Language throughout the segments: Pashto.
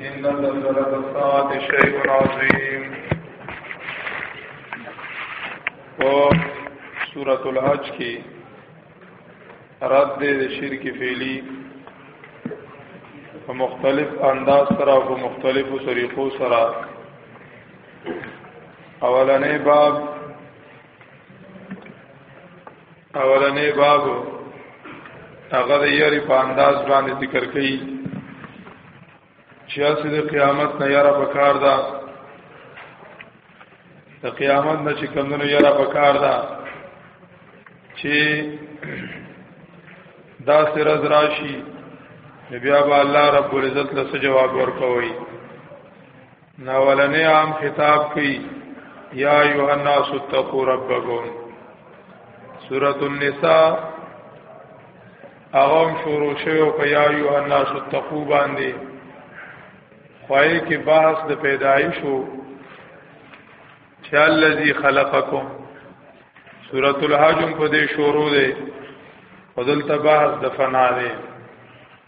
ان زلزلة الساعة شيء عظيم او سورۃ الحج کې رد دې شرک فعلی په مختلف انداز سره او په مختلفو طریقو سره اولنې باب اولنې باب هغه د یاري په انداز باندې ذکر کړي چې اسې د قیامت نه یاره پکار ده د قیامت نه چې کمونو یاره پکار ده چې دا سر از راشي بیا به الله رب العزت له جواب ورکوي ناولنې عام خطاب کوي یا ایها الناس اتقوا ربکم سورۃ النساء اغم شروع شوی او یا ایها الناس اتقوا باندې خوای کې بحث د پیدایش او چې الذی خلقکم سورۃ الحج په دې شروع ده او دلته بحث د فنا ده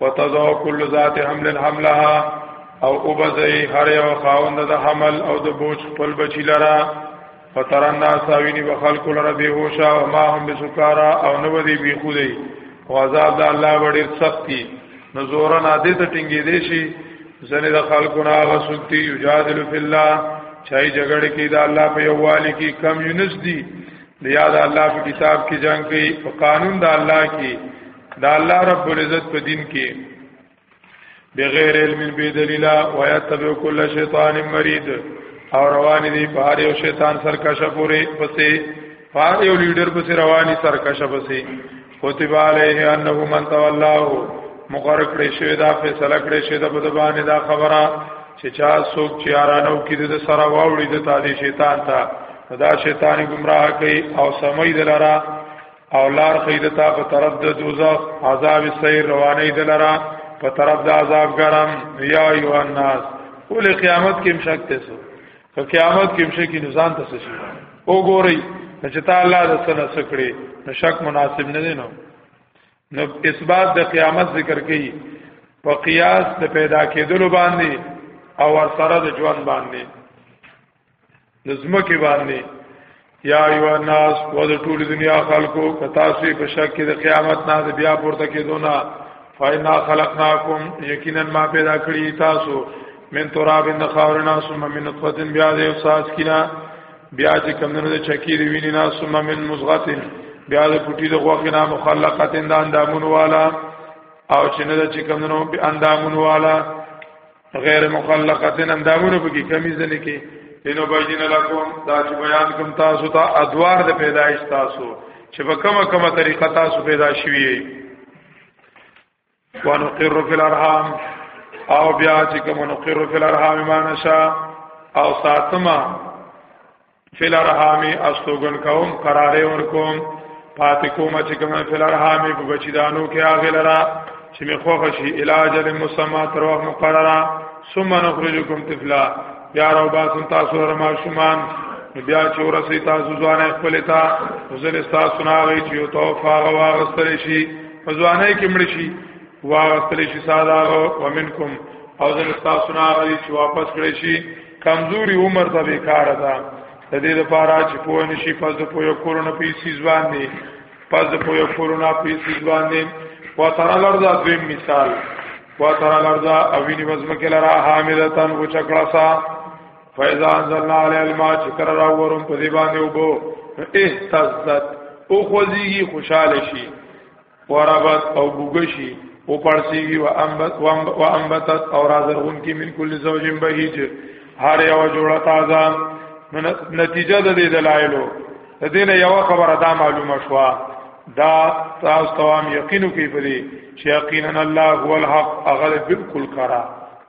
وتضع كل ذات حمل حملها او وبزي هر یو خاوند د حمل او د بوج خپل بچی لرا فتر الناس ویني بخلق لرا به هوشا او ما هم بسکارا او نو دی بی خودی او عذاب د الله وړي سختي نزور نه دې ته ټینګې دي شي زنه د خلقو نه غسوتی یجادل فی الله چای جګړه کې د الله په یووالي کې کم یونس دي د یاد الله په کتاب کې جنگ کوي په قانون د الله کې دا الله رب العزت په دین کې بغیر علم به دلیل او یتبع کل شیطان مرید او روان دي په هر یو شیطان سرکشه پورې پسې هر یو لیډر پسې رواني سرکشه پسې کتب علیه انه من تولاه مقرر کړی شوی دا فیصله کړی شوی دا په باندې دا خبره چې چا څوک چې ارانو کې د سره واوړي د تادي شیطان ته دا شیطان گمراه کوي او سمې دلاره او لار خیدتا په طرف د دوزخ عذاب سیر روانه دلرا په طرف د عذاب ګرم یا ایو الناس ول قیامت کې مشک تاسو که قیامت کې مشک کې نزان تاسو شي او ګوري چې تا الله د سره سکړي نو شک مناسب نه دی نو نو اثبات د قیامت ذکر کوي په قیاس د پیدا کېدلو باندې او ور سره د ژوند باندې د زمکه باندې یا ایو الناس و د ټول دنیا خلکو کتا سي په شک کې د قیامت نه د بیا پورته کېدونه فاینا خلقناکم یقینا ما پیدا کړی تاسو من تراب ان خاورنا ثم من نطفه بیا د احساس کینا بیا چې کمنو د چکی دی ویني نا ثم من مزغه بیا د پټی د غوخه نه مخلقات اندامون والا او چې نه د چکمنو اندامون والا غیر مخلقتن اندامونو په کې کمی ځنه کې لنو بین لکم دا چې بیان کوم تاسو ته تا ادوار د پیدایش تاسو چې په کومه کومه طریقه تاسو پیدا شوی ونقر فی الارحام او بیا چې کوم نقر فی الارحام ما نشا او ساتما فل ارحام استوګن کوم قرار ور کوم پات کوم چې کوم فل ارحام په بچیدانو کې اغه لرا چې می خوښ شي علاج له مسما تر وخت مقرره ثم نخرجکم طفلا بیا راو باسن تاسو رما شومان بیا چې ورسې تاسو ځوانه خپل تا وزن تاسو نه وي چې توفا واغستل شي ځوانه کې مړ شي واغستل شي ساده ومنکم او زن تاسو نه وي چې واپس کړی شي کمزوري عمر ته بیکار ده د دې لپاره چې پوه نشي پس د پوهه کورونه پیسې ځوان دي پس د پوهه کورونه پیسې ځوان دي وتر لرزا دویم مثال وتر لرزا اوینی وزمکه لرا حاملتن و چکړه سا فیضا انزلنا علی الماء چې کر را ورم په دی باندې وبو اهتزت او خوځيږي خوشاله شي ورابط او بوګشي او پړسیږي او انبت او انبتت او رازرغون کی من کل زوجین بهیج هر یو جوړه تازه نتیجه د دې دلایلو د دې نه یو خبره دا معلومه شوه دا تاسو توام یقینو کې پدې چې یقینا الله هو الحق هغه بالکل کرا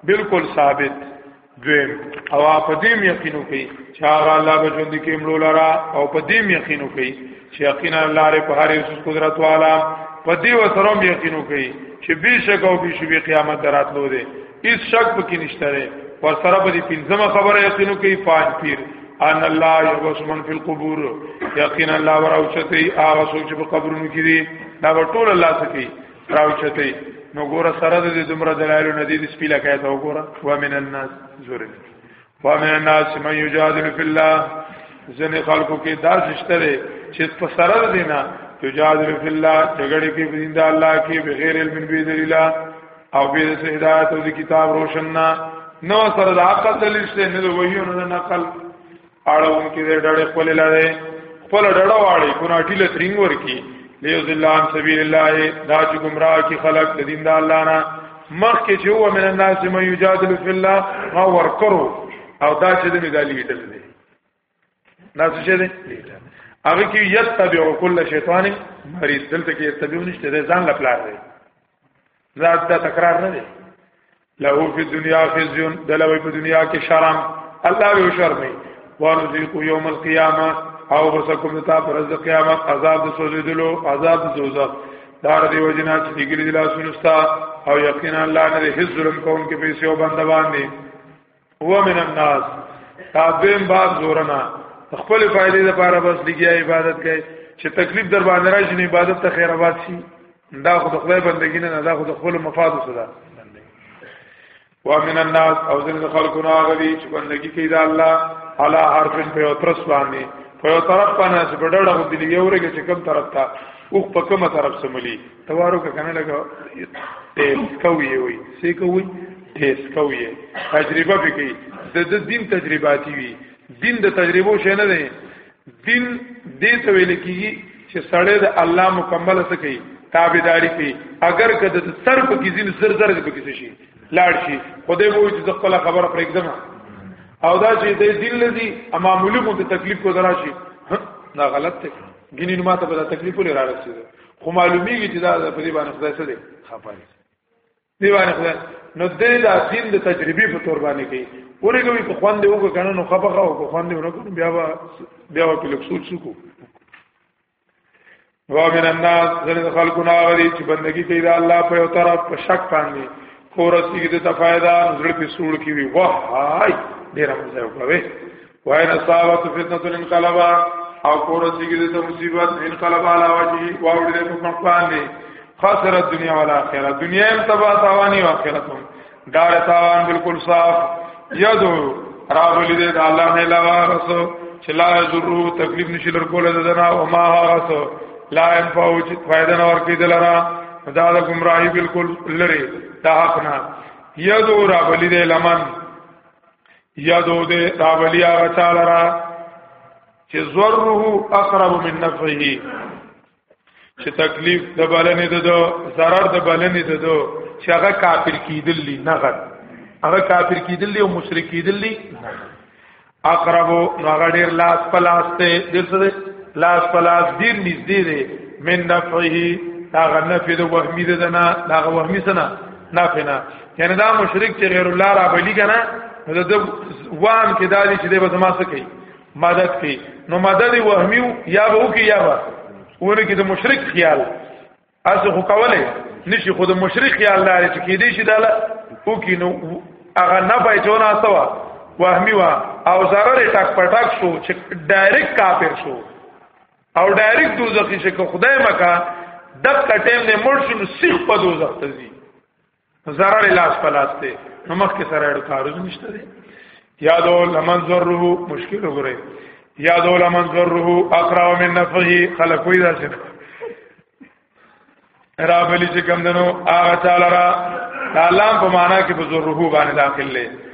بالکل ثابت دویم او په دې یقینو کوي چې هغه الله به ژوند کې مړو لرا او په دې یقینو کوي چې یقینا الله لري په هر یوه قدرت والا په دې وسره یقینو کوي چې به شک او به شوی قیامت دراتلو دي هیڅ شک پکې نشته لري پر سره په دې پنځمه خبره یقینو کوي فاج پیر ان الله یبس من فی القبور یقینا الله وراوچته هغه سوچ په قبرونو کې دي دا ټول الله سکی راوچته نو ګوره سره د دومره دلایلو نه دي د سپیله کوي ته وګوره ومن الناس زورن ومن الناس من یجادل فی الله ځنې خلکو کې دا شته دی چې په سره د دینه یجادل فی الله جګړه کې بین د الله کې بغیر علم بی دلیل او بی د هدایت او د کتاب روشننا نو سره د عقل دلیل شته نه د وحیونو نه نقل اړون کې دې ډړې خپل لاره خپل ډړه واړي کوناټی له ترنګ ورکی لیو ذلان سبیل الله دا چې گمراه کی خلق د دین د الله نه مخ کې چې هو من الناس مې یجادل فی الله ما ور کرو او دا چې دې مدالي لیدل دي ناس چې دې هغه کې یتبع کل شیطان مرید دلته کې یتبع نشته ځان لپاره ذات دا تکرار نه دی له فی دنیا خزیون دلوی په دنیا کې شرم الله یو شرمې ورزق یوم القیامه او بسکم تا پر ورځ قیامت عذاب سوزیدلو عذاب دوزخ دار دی وجنا چې ګری دلا سنستا او یقینا الله نه هیڅ ظلم کوم کې پیسې او بندوان دي هو من الناس تابعین باب زورنا خپل فائدې لپاره بس لګیا عبادت کوي چې تکلیف در باندې راشي نه عبادت ته خیر آباد شي دا خو د خدای بندګی نه دا خو د خپل مفاد سره و من الناس او ځین خلقنا غوي چې بندګی کوي دا الله علا حرف په اوترس باندې په یو طرف باندې چې په ډډه غو دي یو رګه چې کوم طرف ته اوخ په کومه طرف سملی توارو که کنه لګا ټیسټ کوي وي څه کوي ټیسټ کوي تجربه به کوي د د دین تجرباتي وي دین د تجربو شې نه دی دین دې ته ویل کیږي چې سړی د الله مکمل څه کوي تابعداري کوي اگر که د سر په کې ځین زر زر په کې شي لاړ شي خدای وو چې خپل خبره پر اقدام او دا چې د دین لذي امامولي مو ته تکلیف کو درا شي دا غلط دی ګینې نو ماته به تکلیف ولې را رسیدل خو معلومیږي چې دا په دې باندې خدای څه دی خپل دی باندې خدای نو دې دا دین د تجربې په تور باندې کوي پوری کوي په خوان دی وګ کنه نو خپه خو په خوان دی ورکو بیا بیا په لکسول سکو ومن الناس ذل خلقنا غری چې بندگی کوي دا الله په یو طرف په شک باندې کورسی کې د فائدہ نظر په سوړ کې وی واه هاي ډیر مزه وکوي وای نه صاحب ته فتنه انقلابا او کور سیګل ته مصیبت انقلاب علا وجهي واوړې په مخ باندې خسر دنیا او آخرت دنیا هم تبا تاوانی او آخرت هم دار تاوان بالکل صاف یادو رب لید د الله نه علاوه رسو چې لا ضرو تکلیف نشي لر کوله دنا او ما رسو لا ان فوج فائدہ نور کې دلرا دا د گمراهي بالکل لري دا حق نه یادو رب لید لمن یادو دې دا ولی هغه چاله را چې ضره اقرب من نفعه چې تکلیف د بلنې ده دو zarar د بلنې ده دو چې هغه کافر کیدل لی نه غد هغه کافر کیدل لی او مشرک کیدل لی اقرب نو هغه ډیر لاس پلاس ته ډیر څه لاس پلاس ډیر نږدې دی من نفعه هغه نفع د وهمی ده نه هغه وهمی سره نافنا یعنی دا مشرک چې غیر الله را بلی کنه نو د وام کې دالي چې د بزما څه کوي مدد کوي نو مدد وهمیو یا به وکي یا به ونه کې د مشرک خیال اسه خو کوله نشي خو د مشرک خیال لري چې کې دې شي داله وکي نو هغه نه پای چونه اسوا وهمی وا او zarar ټک پټک شو چې ډایرک کافر شو او ډایرک دوزخی شي که خدای مکا د کټیم نه مرشم سیخ په دوزخ ته ځي ضرر لاس پلاس ته نو مخ کې سره اړو تعارض نشته دی یادو لمن ضره مشکل وګوره یادو لمن ضره اقرا من نفعه خلق وی دا څه را بلی چې کم دنو هغه تعالی را لام په معنا کې بزرغه باندې داخل لې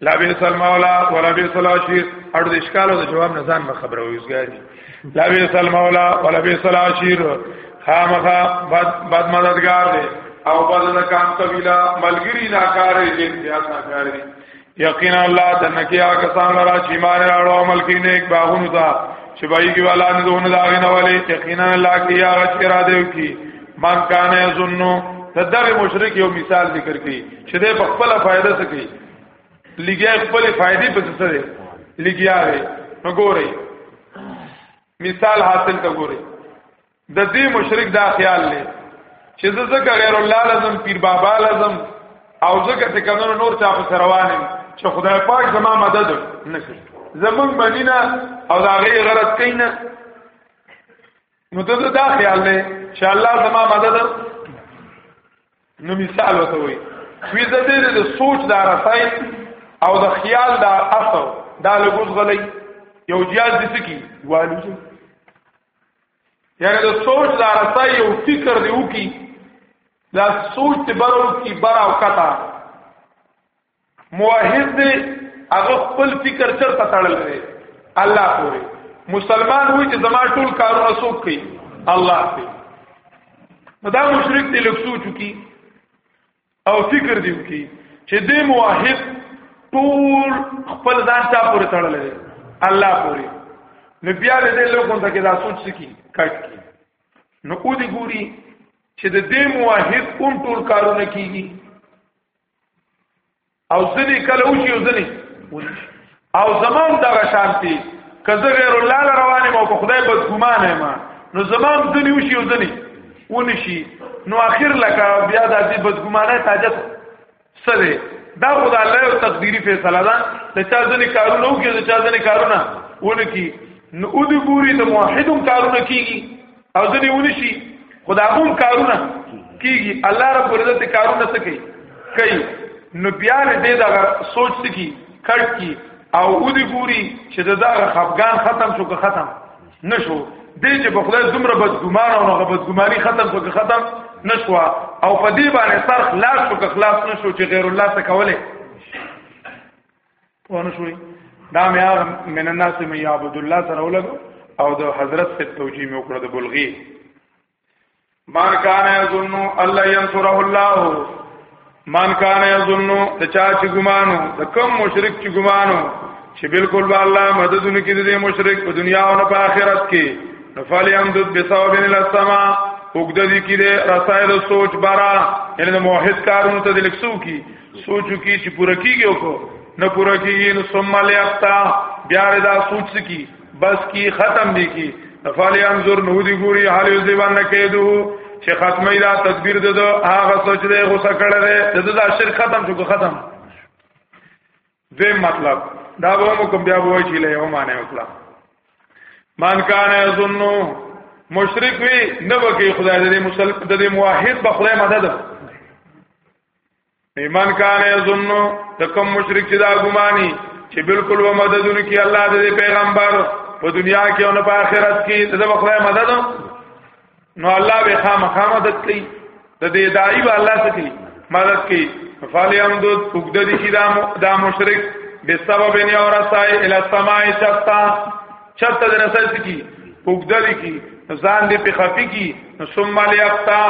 لا بي سلام مولا ولا بي سلام شي اړو د اشکال او د جواب نه ځان خبره ويسګاري لا بي سلام مولا ولا بي سلام شي خامخا بد بد مددگار دي او بد د کام قبيله ملګری ناکارې دي بیا ناکارې یقینا الله تنکیا کسان لرا چې مان راړو عمل کې نیک باغونو ته چې بای کې والا نه دونه دا غنه والے یقینا الله کې یا غچ را دی کی مان کانه زنو تدغه مشرک یو مثال ذکر کړي چې د خپل فائدہ سکی لګیا خپل فائدې په څه دی لګیا وي نو ګوري مثال حاصل ته ګوري د دې مشرک دا خیال لې چې زه زکه غیر الله لازم پیر بابا لازم او زکه ته کمنو نور چا په روانم چې خدای پاک زما مدد نکړي زمون مدینه او دا غیر غرض کینه نو ته دا خیال لې چې الله زما مدد نو مثال وته وي وی د دې د سوچ د رسای او د خیال د اثر دا لګوز غلې یو جیاز دي سکی والو شي یعنی د سوچ د رسای یو فکر دی وکي دا سوچ ته برو کی برا او کتا موحد دی هغه خپل فکر چرته تړل دی الله پوری مسلمان وای چې زما ټول کارونه څوک کوي الله کوي نو دا مشرک دی لږ سوچو کی او فکر دیو کی چې دې موحد ټول خپل ځان چا پورې تړل دی الله پوری نو بیا دې لوګون ته کې دا سوچ سکی کټ کی نو او دې ګوري چې د دې موحد کوم ټول کارونه کیږي او ځنی کله وشي او ځنی او زمام دغه شانتي کزه غیر الله روانه مو په خدای بد ګمانه ما نو زمام ځنی وشي او ځنی ونشي نو اخر لکه بیا د دې بد ګمانه تاجت سره دا خدای الله یو تقدیری فیصله ده چې چا ځنی کارونه وکړي چې چا ځنی کارونه ونکي نو او دې ګوري د موحدم کارونه کیږي او ځنی ونشي خدا هم کارونه کیږي الله رب العزت کارونه څه کوي کوي نو بیا دې دا سوچ سکی کړ کی او ودی ګوري چې دا خفقان ختم شو که ختم نشو دې چې په خدای دومره بدګمان او هغه بدګماني ختم شو که ختم نشو او په دې باندې سر خلاص شو که خلاص نشو چې غیر الله څخه کوله پونه شوي دا مې هغه من الناس مې عبد الله سره ولګو او د حضرت سے توجیه مې وکړه د بلغي من کان یظن الله ينصره الله من کان یظن د چا چې ګمانو د کم مشرک چې ګمانو چې بالکل به الله مدد نکړي د مشرک په دنیا او په آخرت کې نفل یمدد بثواب الى السماء وګد دي کې رسائل سوچ برا یعنی موحد کارونو ته د لکسو کې سوچو کی چې پوره کیږي او نه پوره کیږي نو ثم لیفتا بیا دا سوچ کی بس کی ختم دی کی فالی انظر نو دی ګوري حال یو دیوان نه کېدو چې ختمه دا تدبیر ده هغه سوچ دی غوسه کړه ده د دا شر ختم شو ختم دوی مطلب دا به مو کوم بیا وای چې له یو معنی وکړه مان کان یظنو مشرک وی نه بکی خدای دې مسلمان دې موحد به خدای مدد ایمان کان یظن تکم مشرک چې دا ګماني چې بالکل و مددونه کې الله دې پیغمبر په دنیا کې او په آخرت کې دغه خدای مدد نو الله به خامخا مدد کوي د دې دای به الله څخه کوي مدد کوي فالی حمدو وګد دي چې دا دا مشرک به سبب نه اور اسای ال سماع چتا چرته درسل کی وګدل کی ځان دې په خفي کی ثم ليقطع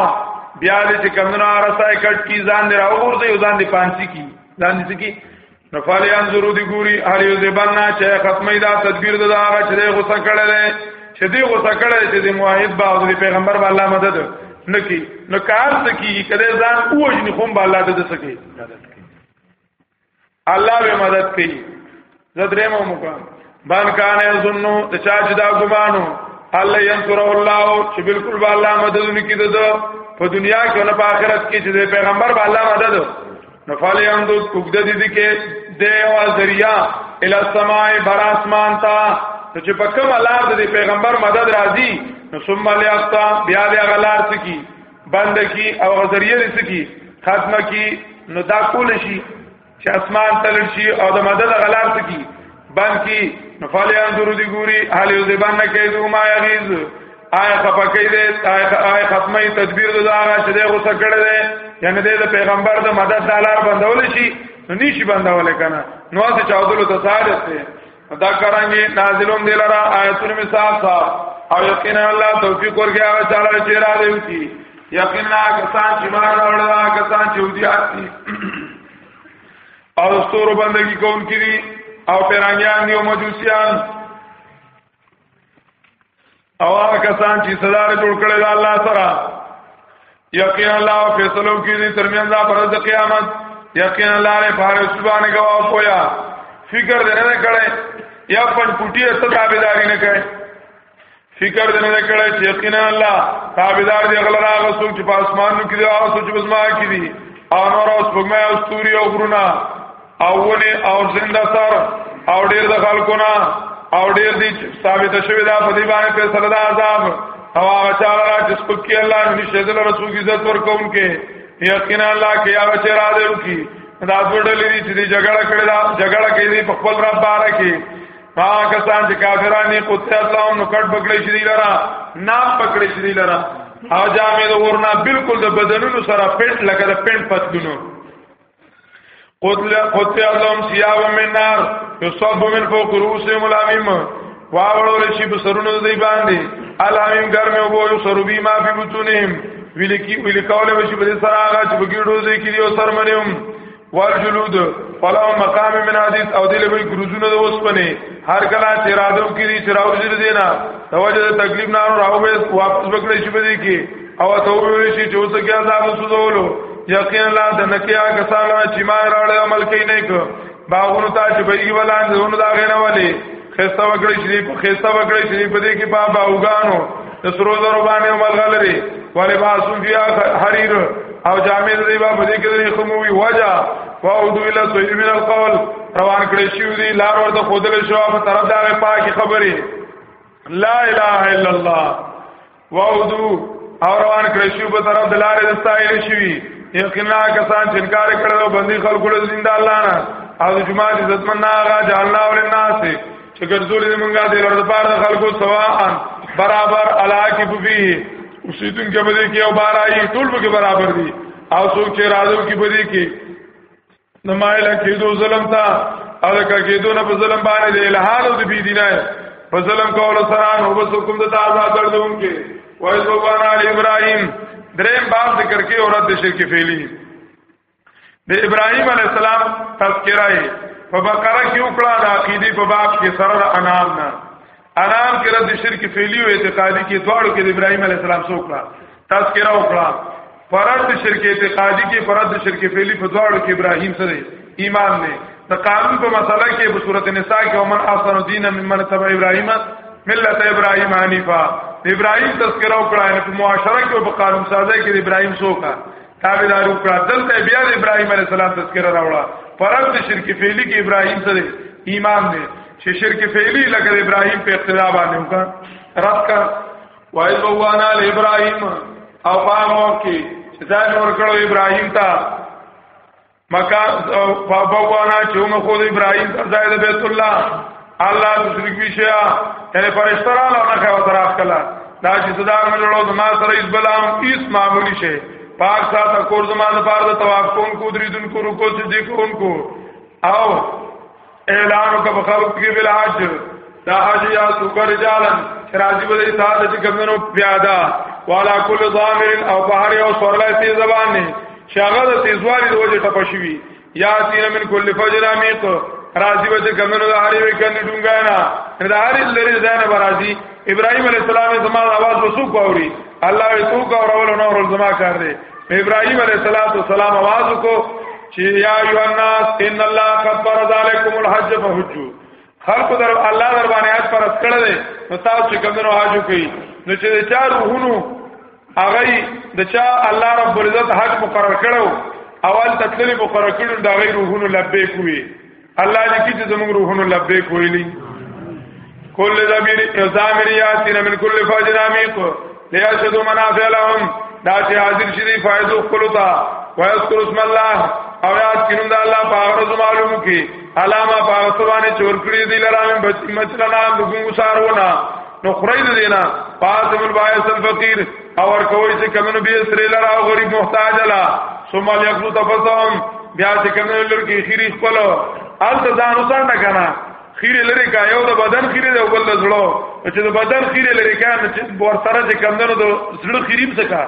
بیا دې چې کمنو رسای کټ کی ځان دې راوور دې ځان دې پانسی کی ځان دې کی نفال انظرو دی ګوري هر یو زبنا چې ختمه دا تدبیر د هغه چې غوسه کړل چې دی غوسه کړل چې د موحد باغ د پیغمبر باندې مدد نکی نو کار څه کی کله ځان اوجنی خوم باندې د سکی الله به مدد کوي زدرې مو مکان بان کان یظنو د چا چې دا ګمانو الله ينصر الله چې بالکل به الله مدد نکي دته په دنیا کې او په آخرت کې چې پیغمبر به الله مدد نو فالی هم دو کګد دي دي کې د او ذریعہ ال السماء بر اسمان تا نو چې په کوم لار د پیغمبر مدد راځي نو ثم لیاقتا بیا بیا غلار سکی بند کی او غزریه رسکی ختمه کی نو دا کول شي چې اسمان تلل شي او د مدد غلار سکی بند کی نو فالی انظرو دی ګوري حال یو زبان نه کوي دوه ما یغیز آی خپکې دې آی ختمه تدبیر د هغه چې دغه څه کړی دی یعنی د پیغمبر د مدد دالار بندول شي نو نشي بندول کنه نو څه چاودلو ته ساده دا کرانګي نازلوم دی لرا آیتونه می صاف صاف او یقینا الله توفیق ورکړي هغه چاله چې را دی وتی یقینا کسان چې مان اورل دا کسان چې ودی آتی او ستور بندگی کون کړي او پیرانګیان دی او مجوسیان او هغه کسان چې صدار جوړ کړي دا الله سره یقینا الله فیصلو کې دې ترمن دا پر د قیامت یقینا الله نه بهر سبحانه گواه پویا فکر دې نه کړي یا پن پټي ته تابعداري نه کړي فکر دې نه کړي چې یقینا الله تابعدار دې غل راغ سوچ په اسمانو کې دې او سوچ بزما کې دي او نور اوس په مې او ستوري او غرونه او ونه او زنده سر او ډیر د خلقونه او ډیر دي ثابت شوی دا په دې باندې په سره دا عذاب او هغه چا را چې سپکی الله دې شهدل رسول عزت ورکون کې یقینا الله کې هغه چې را دې وکي دا ټولې دي چې جګړه کړې دا جګړه کې دې په خپل رب بارے کې هغه کسان چې کافرانه قدرت الله نو کټ بکړې شې لرا نام پکړې شې لرا او جامې د ورنا بالکل د بدنونو سره پټ لکه د پټ پتلونو قتل قتل لهم سیاب من نار یصب من فوق رؤوسهم الامیم واولول شي په سرونو دی باندې الامیم ګرمه او یو سرو بی ما فی بطونهم ویلکی ویلکاول وشي په سر هغه چې په ګډو دی کې یو سر منیم والجلود فلا مقام من حدیث او دل وی ګروزونه د اوسپنه هر کله چې رادو کې دي چې راوځي دینا توجه تکلیف نه راو واپس وکړي شي په دې کې او ته وویل شي چې اوس کې عذاب وسولو یقینا لا د نکیا کسانو چې ما راړې عمل کوي نه کو باغونو ته چې بېږي ولاندې زونه دا غنه ولي خسته وکړي چې په خسته وکړي چې په دې کې بابا وګانو د سرو زرو باندې عمل غلري ولې باسو بیا حریر او جامع دې با په دې کې دې خموي وجا واودو الى سوی من القول روان کړي شو دي لار ورته خودل شو په طرف دا پاکي خبري لا اله الا الله وعدو او روان کړی شو په طرف د لارې د ستایل شوی یقینا کسان چې انکار کړو باندې خلکو له زنده الله نه او د جمعه د عزت منه هغه جهالنا ول الناس چې ګرځول دي مونږه د لور د پاره د خلکو سواء برابر علاقه بوي اوسیدون کې بده کې او بارای ټول به برابر دي او څوک چې راځو کې بده کې نمایل کېدو ظلم تا او کا کېدو نه په ظلم باندې د الهان او د بی دینای په ظلم کول سره نو بس حکم د تعالی دردون کې وایي سبحان علی ابراهیم دریم باب ذکر کې اور د شرک فعلی د ابراهیم علی السلام تذکرہ په بقره کې وکړه د عقیدی په باب کې سره انام نه انام کې رد شرک فعلی او اعتقادي کې دواړو کې د ابراهيم عليه السلام څوک را تذکرہ وکړه فرد شرک اعتقادي کې فرد شرک فعلی په دواړو کې ابراهيم سره ایمان نه د قانون په مسله کې په صورت نساء کې ومن احسن دین ممن تبع ابراهيم ملت ابراهيم حنیفا ابراهيم تذکرہ وکړه په معاشره کې او په قانون سازه کې ابراهيم څوک تابعدار وکړه دلته بیا د ابراهیم علی السلام تذکرہ راوړه پرد د شرک فعلی کې ابراهیم سره ایمان دی چې شرک فعلی لکه ابراهیم په اقتدا باندې وکړه رات کا وایي بوانا له ابراهیم او پامو کې چې ځان ورکړو ابراهیم ته مکه بوانا چې موږ خو ابراهيم ته ځای د بیت الله الله د شرک وشیا یعنی فرشتہ را لونه خو تر اخلا دا چې صدا مې جوړو د ما سره اس بلام اس معمولی شي پاک ساته کور زما د پاره د تواب کون کو درې دن کو رکو چې دې کون کو او اعلان وکړه خلق کې بل حج دا حج یا سوکر جالن راځي به دې ساده چې کمنو پیادا والا کل ضامر او بحر او سورلای سی زبان نه شغل تیزوالی دوجه تپشوی یا تین من کل فجر امیق راضی به کمنو د هری وکړ ډونګانا د هری لری ځانه برازي ابراهيم عليه السلام زما आवाज وسو کووري الله یې تو کا اورول نو ورول زما کار دی ابراهيم عليه السلام आवाज کو چې یا ایو الناس ان الله قد فرض علیکم الحج فحجوا خلق در الله در باندې حج فرض کړل دي نو تاسو چې کومو حج کوي نو چې د چا روحونو هغه د چا الله رب العزت حج مقرر کړو اول تطلیل مقرر کړو دا غي روحونو لبیک وي الله دې کې چې زموږ روحونو لبیک ویلي کل زمیر یزامر یاتین من کل فاجر عمیق لیشهدوا منافع لهم دا چې حاضر شي دی فائدو خپل تا ويذكر اسم الله او یاد کینوم دا الله پاک رز معلوم کی علامه پاک سبحانه چور کړی دی لرام بچ مچلنا دغه سارونه نو خړې دینا پاتم البایس الفقیر اور کوي چې کمنو به سره لرا غریب محتاج لا ثم يقضوا تفسهم بیا چې کمنو لر کې خيري خپل ال ته ځان وسان نه کنه خيري لري کا یو د بدن خيري دی بل زړه چې د بدن خيري لري کا نه چې ور سره چې کمنو د زړه خيري څخه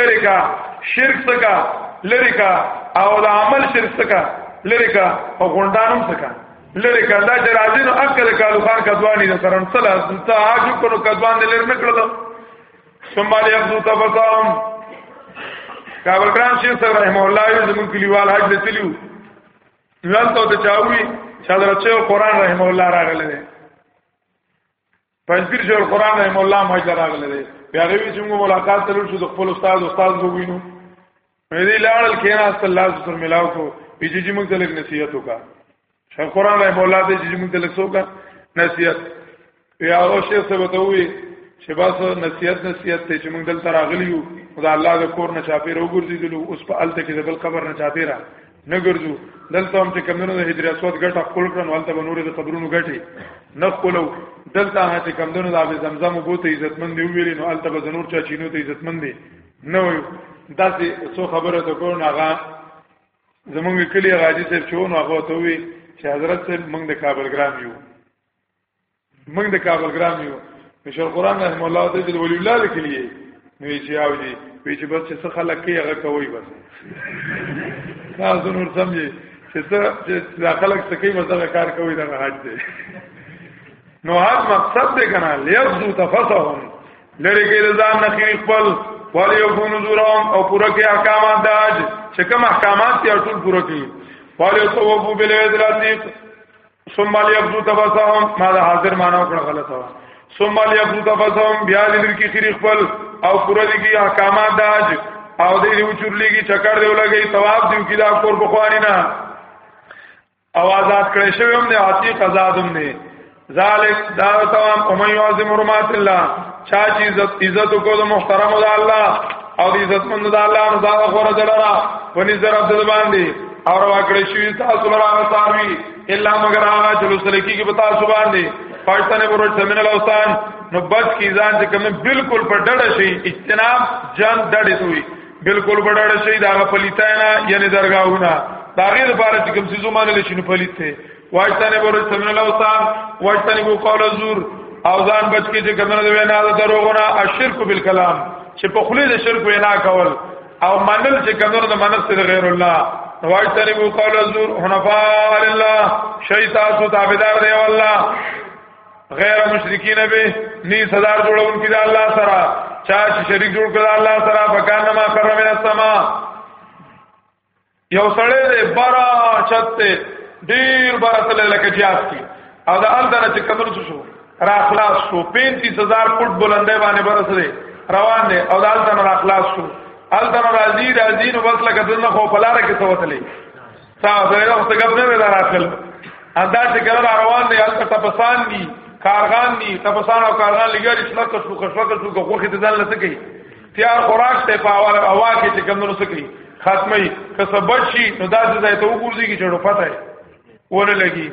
لري کا شرک څخه لري کا او د عمل شرک څخه لري کا او غونډانم څخه لری کندا چې راځي نو اکل کالو خان کدوانی د سرن سلا ته حاجو کو نو کدوان دې لری نکړل ثم ليبدو تبصرهم کابل کرام شیخ صاحب رحم الله یې زمون کلیوال حج لتلیو نن ته ته چاوي چې حضرت شیخ قران رحم الله راغله دي پنځیر شیخ قران رحم الله مجل راغله دي بیا غوی چې موږ ملاقات تلل شو د خپل استاد استاد وګینو مې دې لاړل کینا صلی الله علیه وسلم ملاو کو پیجی جی موږ ته لګ نصیحت وکا شیخ قران رحم الله دې جی موږ ته لګ سوکا نصیحت یا او شیخ څه وتوي چې بس نصیحت نصیحت ته چې موږ دلته راغلی یو خدای الله د کور نه چاپیر وګرځیدلو اوس په الته کې د بل قبر نه چاپیرا نه ګرځو دلته هم چې کمونو د هجرت سوت ګټه خپل کړن ولته به نورې د قبرونو ګټي نه خپلو دلته هغه چې کمونو د ابي زمزم وبو ته عزتمن دی ویلی نو الته به نور چا چینو ته عزتمن دی نو داسې څو خبره ته کوو نو هغه زمونږ کلی غاجي صاحب چې ونه هغه ته وی چې حضرت صاحب موږ د کابل ګرام یو موږ د کابل ګرام یو مشر قران رحم الله ته چې ولی الله لیکلی نو یې چې او دي وی چې بس څه خلک کې هغه کوي بس تاسو نور سمجي چې څه چې دا خلک څه کوي بس هغه کار کوي دا حج دی نو هر مقصد دی کنه لیبذو تفسهم لری کې د ځان نه خیر خپل ولی او فون زورهم او پوره کې احکامات داج چې کوم احکامات دي ټول پوره کړي ولی او توفو بل ادلاتیق ثم ليبذو تفسهم ما دا حاضر معنا وکړه غلطه وا ثم ليبذو تفسهم بیا دې کې خیر خپل او پوره دې کې احکامات داج او دې وچورلېږي چکر دی ولګي ثواب دی کې دا کور بخوانی نه او آزاد کړی شوی هم دی عتیق آزاد هم دی ذالک دا تمام قوم یعظم حرمات الله چا چې عزت عزت کو د محترم د الله او د عزت مند د الله نو دا غوړه دلرا ونی زر عبد باندې او روا کړی شوی تاسو لپاره ساروی الا مگر هغه چې لسلکی کې پتا سو باندې پښتنه ورو سمن الاوسان نو بچ کی ځان چې کوم بالکل پر ډډه شي اجتناب جان ډډه شوی بالکل بډاړه شي دا پلیتاینا یعنی درگاهونه دا غیر لپاره چې کوم سيزو مانل شي نو پلیت ته واجتنه بور سمن الله وسام واجتنه بو قول زور او ځان بچ کې چې کومه وینا د دروغونه اشرک بالکلام چې په خله د شرک وینا کول او منل چې کومه د منل سره غیر الله واجتنه بو قول زور حنفاء لله شیطان تابعدار دی والله غیر مشرکین به نی صدر جوړون کی دا الله سره چا چې شریک جوړ کړ الله سره فکان ما خر من السما یو سړی دې برا چته ډیر برا تل لکه جیاس کی او دا ال دره چې کمر شو را خلاص شو 35000 فوټ بلندې باندې برسره روان دي او دا ال دره را خلاص شو ال دره راځي راځي نو بس لکه دنه خو پلار کې سوتلې تاسو یې اوس څنګه نه ویل راخل اندا چې کله روان دی هلته تپسان دي کارغان دي تپسان او کارغان لګیږي چې لکه څو خشوه کې څو خوخه ته ځان لته کوي تیار خوراک ته په اول هوا کې چې کوم نو سکی ختمي که سبب شي نو دا ځای ته وګورځي چې ډو پته ونه لګي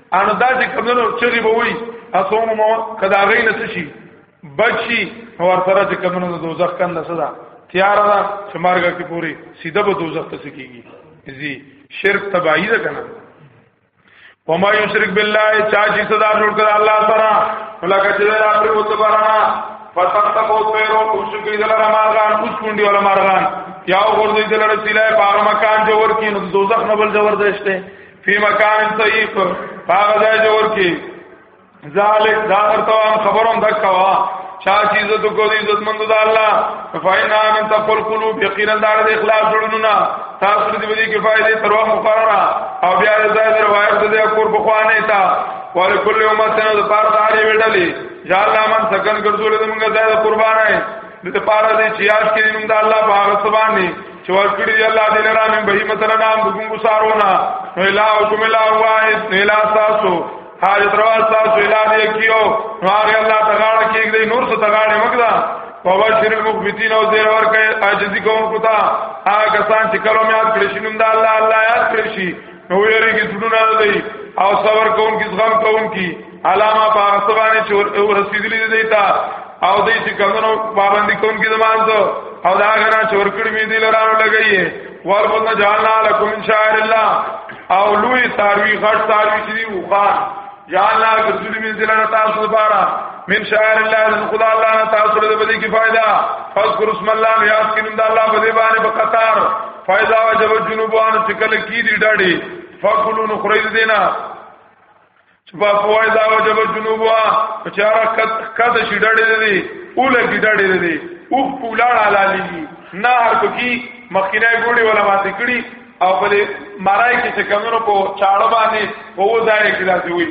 ان دا چې کمنو چغي به وي اسو مو کدا غي نه شي بچي ور سره چې کمنو د دوزخ کنده صدا تیار ده چې مارګه کې پوری سیده به دوزخ ته سکیږي زی شرک تبعی ده کنه وما یشرک بالله چا چې صدا جوړ کړ الله سره ولکه چې دا پر وتبرا فتقو پیرو اوشکی دلر مارغان اوش کنڈی والا مارغان یاو غردی دلر سیلای پاغ مکان جور کی نو دوزخ نبل جور دشتے فی مکان صحیح هغه ځای جوړ کی ذالک دا ورته خبروم دکوا چا چې عزت کو دي عزت مند ده الله فاینا من تقل قلوب یقینا دار د اخلاص جوړونو نه تاسو دې به کې فائدې تر وخت مقرره او بیا د ځای د روایت د کور په خوانه تا ولکل امه ته د پاره د هرې وډلې یا الله من سکن ګرځول دې موږ ځای د قربانه دې پاره دې چې یاد کړي موږ د الله په هغه سبحانه چې ورکړي دی الله دې لرا من بهي مثلا نام د ګنګو سارونه نو الهکم اله واحد نه اله تاسو حاجت روا تاسو اله دې کیو نو هغه الله تعالی کې دې نور څه تعالی مګدا فبشر المخبتين او زیر ورکه عاجزی کوونکو ته هغه کسان چې کلو میاد کړی شنو د الله الله یاد کړی شي نو یری کی سړونه دی او صبر کوم کی زغم کوم کی علامه پاکستاني چور او رسیدلی دی تا او دې چې کمنو پابندي کوم کی زمان ته او دا غنا چور کړی می دی لرانو لګیې ورپد جعلنا لكم من شاعر الله او لوی تاروی غټ تاروی چې دی وخان یا الله ګرځولې مې زلانه تاسو لپاره من شعائر الله ان خدا الله نه تاسو له بده کی فائدہ فذكر اسم الله یاد کینم د الله په دې باندې په قطار فائدہ وجب جنوبان چې کله کی دی ډاډي فقلوا نخرج دینا چې په فائدہ وجب جنوبا په چارا کد کد شي ډاډي دی اوله کی ډاډي دی او پولاړه لالی نه هر کوي مخینه ګوډي ولا ماته کړی او بلې مړای کې چې کمونو په چاړه باندې په ځای کې راځي وي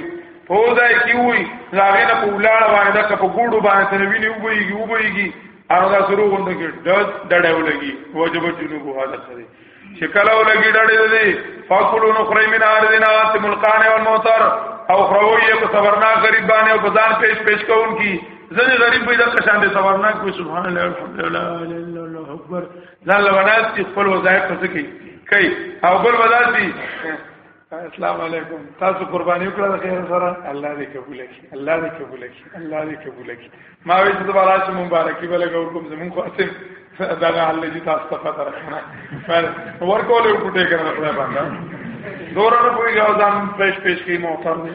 په ځای کې وي لاغې نه په ولاړ باندې دا په ګوډو باندې ته ویني وبېږي وبېږي هغه دا سره غونډه کې ډډ ډډه ولګي وجب جنوب هدا سره چې کله ولګي ډډه دې فاکلون خری من اردنا تم القان والموتر او خروي په صبرنا غریب باندې او بزان پیش پیش کوونکی ځنې غریب به د قشان دې صبرنا کوي سبحان الله الحمدلله الا الله اکبر ځان لوړات چې خپل وظایف پسې کوي کوي او بل ولات دي السلام علیکم تاسو قرباني وکړه د خیر سره الله دې قبول کړي الله دې قبول کړي الله دې قبول کړي ما وې چې دوباره چې مبارکي بل کوم زمون خو اسیم دا حل دې تاسو ته پته راکنه ورکول یو پټه کړم خدای باندې دورانه پوری ځان پېښ پېښ کی موټر دې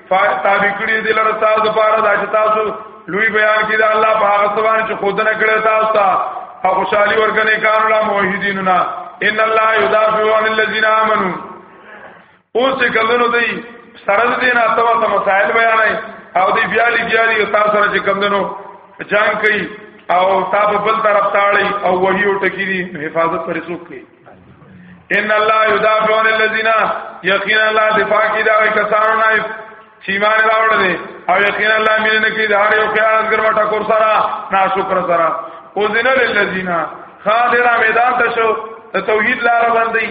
فاتابی کړی دل را تاسو د پاره دا چې تاسو لوی بیان کړي دا الله په هغه سبحانه چې خود نه کړی تاسو ته او خوشحالي ورګنې کار لا موحدیننا ان الله یدافع عن الذين امنوا اوس چې کلنو دی سره دې نه تاسو ته مسائل بیانای او دی بیا لګیاري تاسو سره چې کمندنو جنگ کوي او تاسو بل طرف تاړي او وحي او ټکی دي حفاظت پرې څوک کوي ان الله یدافع عن الذین یقینا الله دفاع کی دا کسانو نه چې ایمان راوړل دي او یقینا الله مين نه کی دا هر یو خیال ګرمټه کور سره ناشکر سره او ذین للذین خاطر میدان ته شو ته توحید لار باندې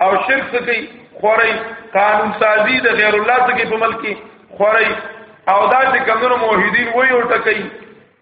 او شرک سکی خوري قانون سازی د غیر الله سکی په ملکی خوري او دا چې کمنو موحدین وای او ټکې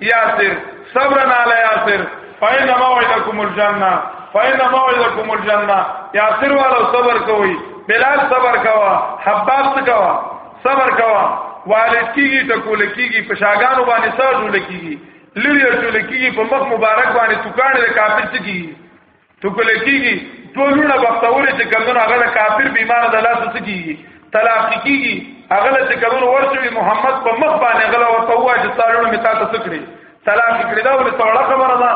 یاسر صبرا علی یاسر فین موعدکم الجنه فین موعدکم الجنه یاسر والا صبر کوي بلال صبر کوا حباب څه کوا صبر کوا والد کیږي ټکول کیږي پشاګانو باندې سر جوړ کیږي لری جوړ کیږي په مخ مبارک باندې توکان د کافر څه کیږي ټکول کیږي دوه لونه بختور چې کمنو هغه د کافر بیمار د لاس څخه کیږي طلاق کیږي هغه چې کمنو ورچوي محمد په مخ باندې غلا ورته وای چې سالونه متا ته سکړي طلاق کړي دا ولې څوړه خبره ده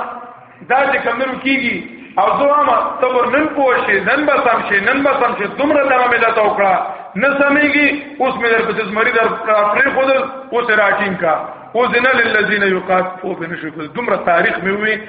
دا چې کمنو کیږي او زوما تبر نن پوه شي نن به سم شي نن به سم شي دومره دمه مې دا توکړه نه سمېږي اوس مې در پسې زمري در پرې خود اوس راټینګ کا اوس نه للذین یقاتفو بنشکل دومره تاریخ مې وي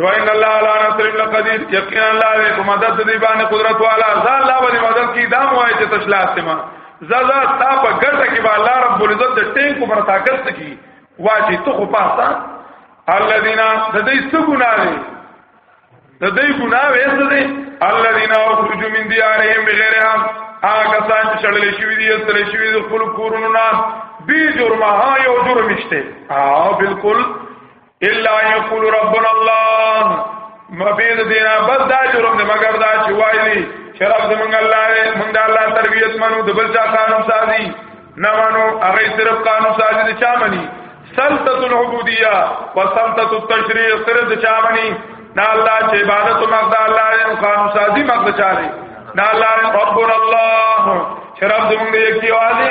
وان الله علی نصر لقدیر یقینا الله دې په مدد دې باندې قدرت والا ځان الله باندې مدد کی دا موای چې تشلاس سما زړه تا په ګټه کې به الله رب العزت د ټینګ کو پر طاقت کی واجی تو خو پاسا الذین د دې څه ګناه دي د دې ګناه وېسته دي الذین اخرجوا من دیارهم بغیر حق هغه کسان چې شړل شوی دي استل شوی دي خپل کورونو نه بی جرمه ها یو جرم شته ها بالکل الا یقول ربنا الله مبید دینا بس دا جرم دې مگر دا چې وایلی شرف دې مونږ الله دې مونږ الله تربیت منو د بل چا قانون سازي نه منو هغه صرف قانون سازي دې چا مني سلطه العبودیه وسلطه التشریع صرف دې چا مني دا الله چې عبادت او مقد الله دې قانون سازي مقد چاري دا الله ربنا الله شرف دې مونږ یې کیوالي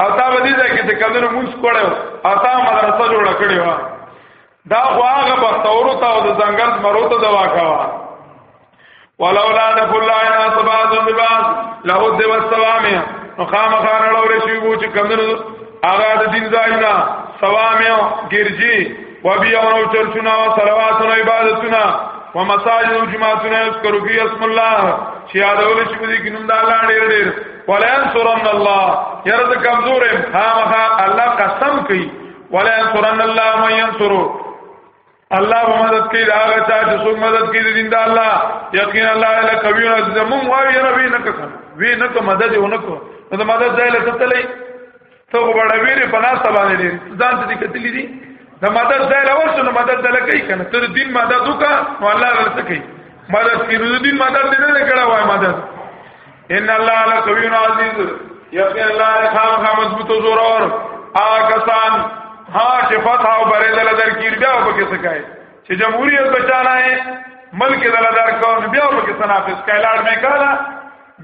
او تا به دې ځای کې چې کمونو مونږ کړو او تا مدرسه جوړه کړې و دا خو هغه بختورو ته او د ځنګل مرو ته دوا کاوه ولولا دف الله ان اصباد بباس له د وسوامه نو خامخا نړور شي وو چې کمونو هغه د دین ځای نه سوامه ګرځي و بیا او چرچونه او صلواتونه عبادتونه و مساجد او جماعتونه یذکر فی اسم الله چې یادول شي په دې کې نوم د الله ډېر ډېر ولا انصرن الله یره د کمزور هغه الله قسم کوي ولا انصرن الله من ينصرو الله به مدد کوي دا هغه چا چې څوک مدد کوي د دین د الله یقینا الله له کوي او زمون وایي ربي نه کوي وی نه کوي مدد یې ونه کوي نو مدد ځای له څه تللی ته وړه ویلې په ناسه باندې دي ځان ته کتلې دي د مدد ځای راول شو نو مدد دل کوي کنه تر دین مدد وکا نو الله ورته کوي مدد کینو د دین مدد دې نه کړه وای مدد ان الله لقوی عزیز یقین الله خام خام مضبوط و زور اور آکسان ها چې فتح او بره دل درکیر بیا په کې سکای چې جمهوریت بچانا ہے ملک دل درکو بیا په کې سنافس کایلاډ مې کاله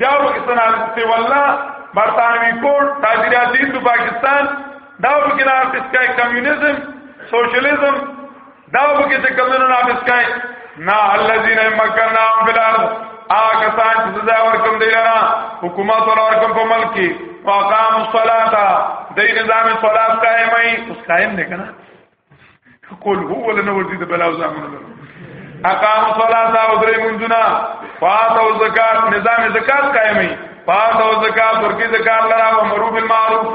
بیا پاکستان اخیسته والله برتانوي کوډ تاجرات دین د پاکستان دا پکې نه اخیسته کمیونیزم سوشلیزم دا پکې چې کمونو نه اخیسته نا الذين مكنا في الارض آګه سان چې سزا ورکم دی لرا حکومت ور ورکم په ملک کې واقام الصلاه دین نظام صلات قائمای اوس قائم نه کنه قل هو ولنه ورځي د بلاو زامن اقام الصلاه او درې منځونه فات او زکات نظام زکات قائمي فات او زکات ورکی زکات لرا او امر بالمعروف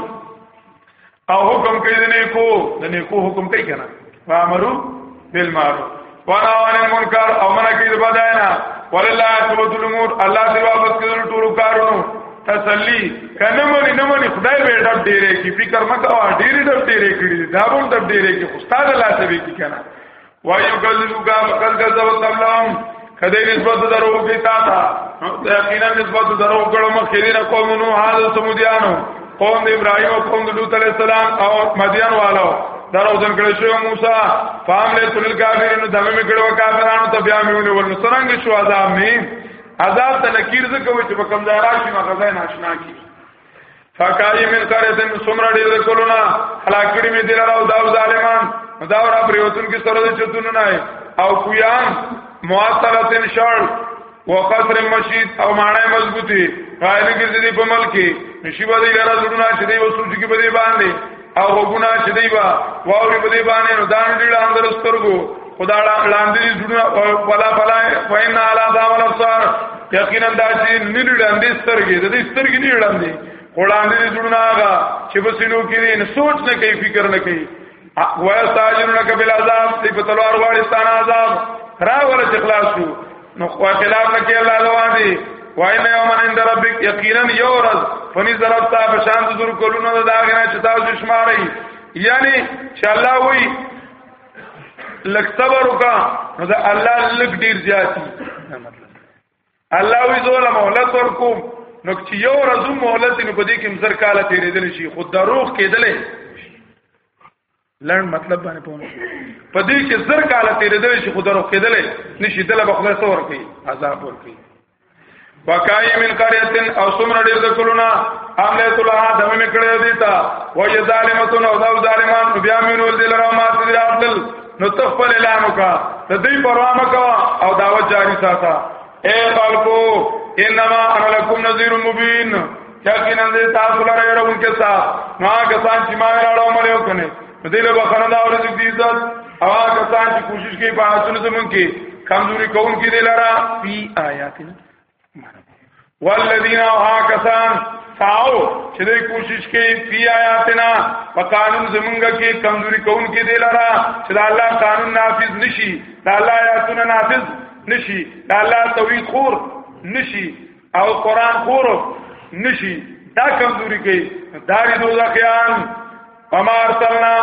او حکم کوي د نیکو د نیکو حکم کوي کنه امر بالمعروف وناوان المنکر او منع کی د بداینا ولله عاقبت الامور الله دی واپس کړل ټول کارونو تسلی کنه مونږ نه مونږ خدای به ډب ډیره کی فکر مکه او ډیره ډب ډیره کړی دا هم ډب ډیره کی استاد الله سبي کی کنه وایو کلو کا مقل کا زو قبلهم کدی نسبت درو کی تا تا یقینا نسبت درو کړه مخ کینه قوم نو حال سمودیانو قوم ابراهيم او قوم لوط عليه السلام او مدين والو درو ځن کړی شو موسی فامله تل کافرینو دمه میکړو کافرانو ته بیا میونه ول سرنګ شو عذاب می عذاب ته نکیر ز کوي چې په کوم ځای راشي ما غزا نه آشنا کی فکای من قرتن سمرا ډیر کولونا هلاکړي می دل راو دا ظالمان دا ور پریوتن کی سره چتون نه او کویان معطلتن شړ وقصر مشید او معنی مضبوطی قائل ګرځي دی په ملک نشي باندې لاره جوړونه چې دی وسوچ کې بده باندې او وګونه چې دی وا واوري بده باندې نو دان ډیر اندر سترګو خدا لاندې جوړونه ولا فلا فین علی ذا ول ابصار یقینا دا چې نیل لاندې سترګې د دې سترګې نیل لاندې وړاندې جوړونه هغه چې بسینو کې نه سوچ نه کوي فکر نه کوي ويستعجلونك بالعذاب دې په تلوار غواړي ستانه عذاب را ول چې خلاص شو نو خو خلاف نه کې الله لوا دي وای نه یوم عند ربک یقینا یورز فنی ضرب تا په شان د زور کولونو د داغ نه چې تاسو شماري یعنی چې الله وی لک صبر وکا نو دا الله لک ډیر زیاتی مطلب الله وی زول مهلت ورکوم نو چې یو ورځ مهلت نو په دې کې مزر کاله تیرېدل شي خود دروغ کېدلې لړن مطلب باندې پونه په دې کې زر کاله تیرېدل شي خود دروغ کېدلې نشي دله بخله څور کوي عذاب ور کوي وکای من قريتن او سمر ډیر د کلونا عمله تلا دمه میکړه دیتا وای ظالمتون او ظالمان بیا مینول دلرا مات دی راتل نو تخپل اعلان وکا ته دې پروا مکو او دعوت جاری ساته اے خلکو انما انا لکم نذیر مبین یقینا دې تاسو لپاره یو رون کې تا ما کسان چې ما راړو مړ یو کنه دې له بخنه دا ورته دې عزت او کسان چې کوشش کوي په حاصل زمون کې کمزوري کون کې دې لاره پی آیاتنا والذین ها کسان ساو چې دې کوشش کوي پی آیاتنا په قانون زمونږ کې کمزوري کون کې دی لرا چې دا الله قانون نافذ نشي دا الله آیاتونه نافذ نشي دا الله توحید خور نشي او قران خور نشي دا کمزوري کوي داری دوزخیان فما ارسلنا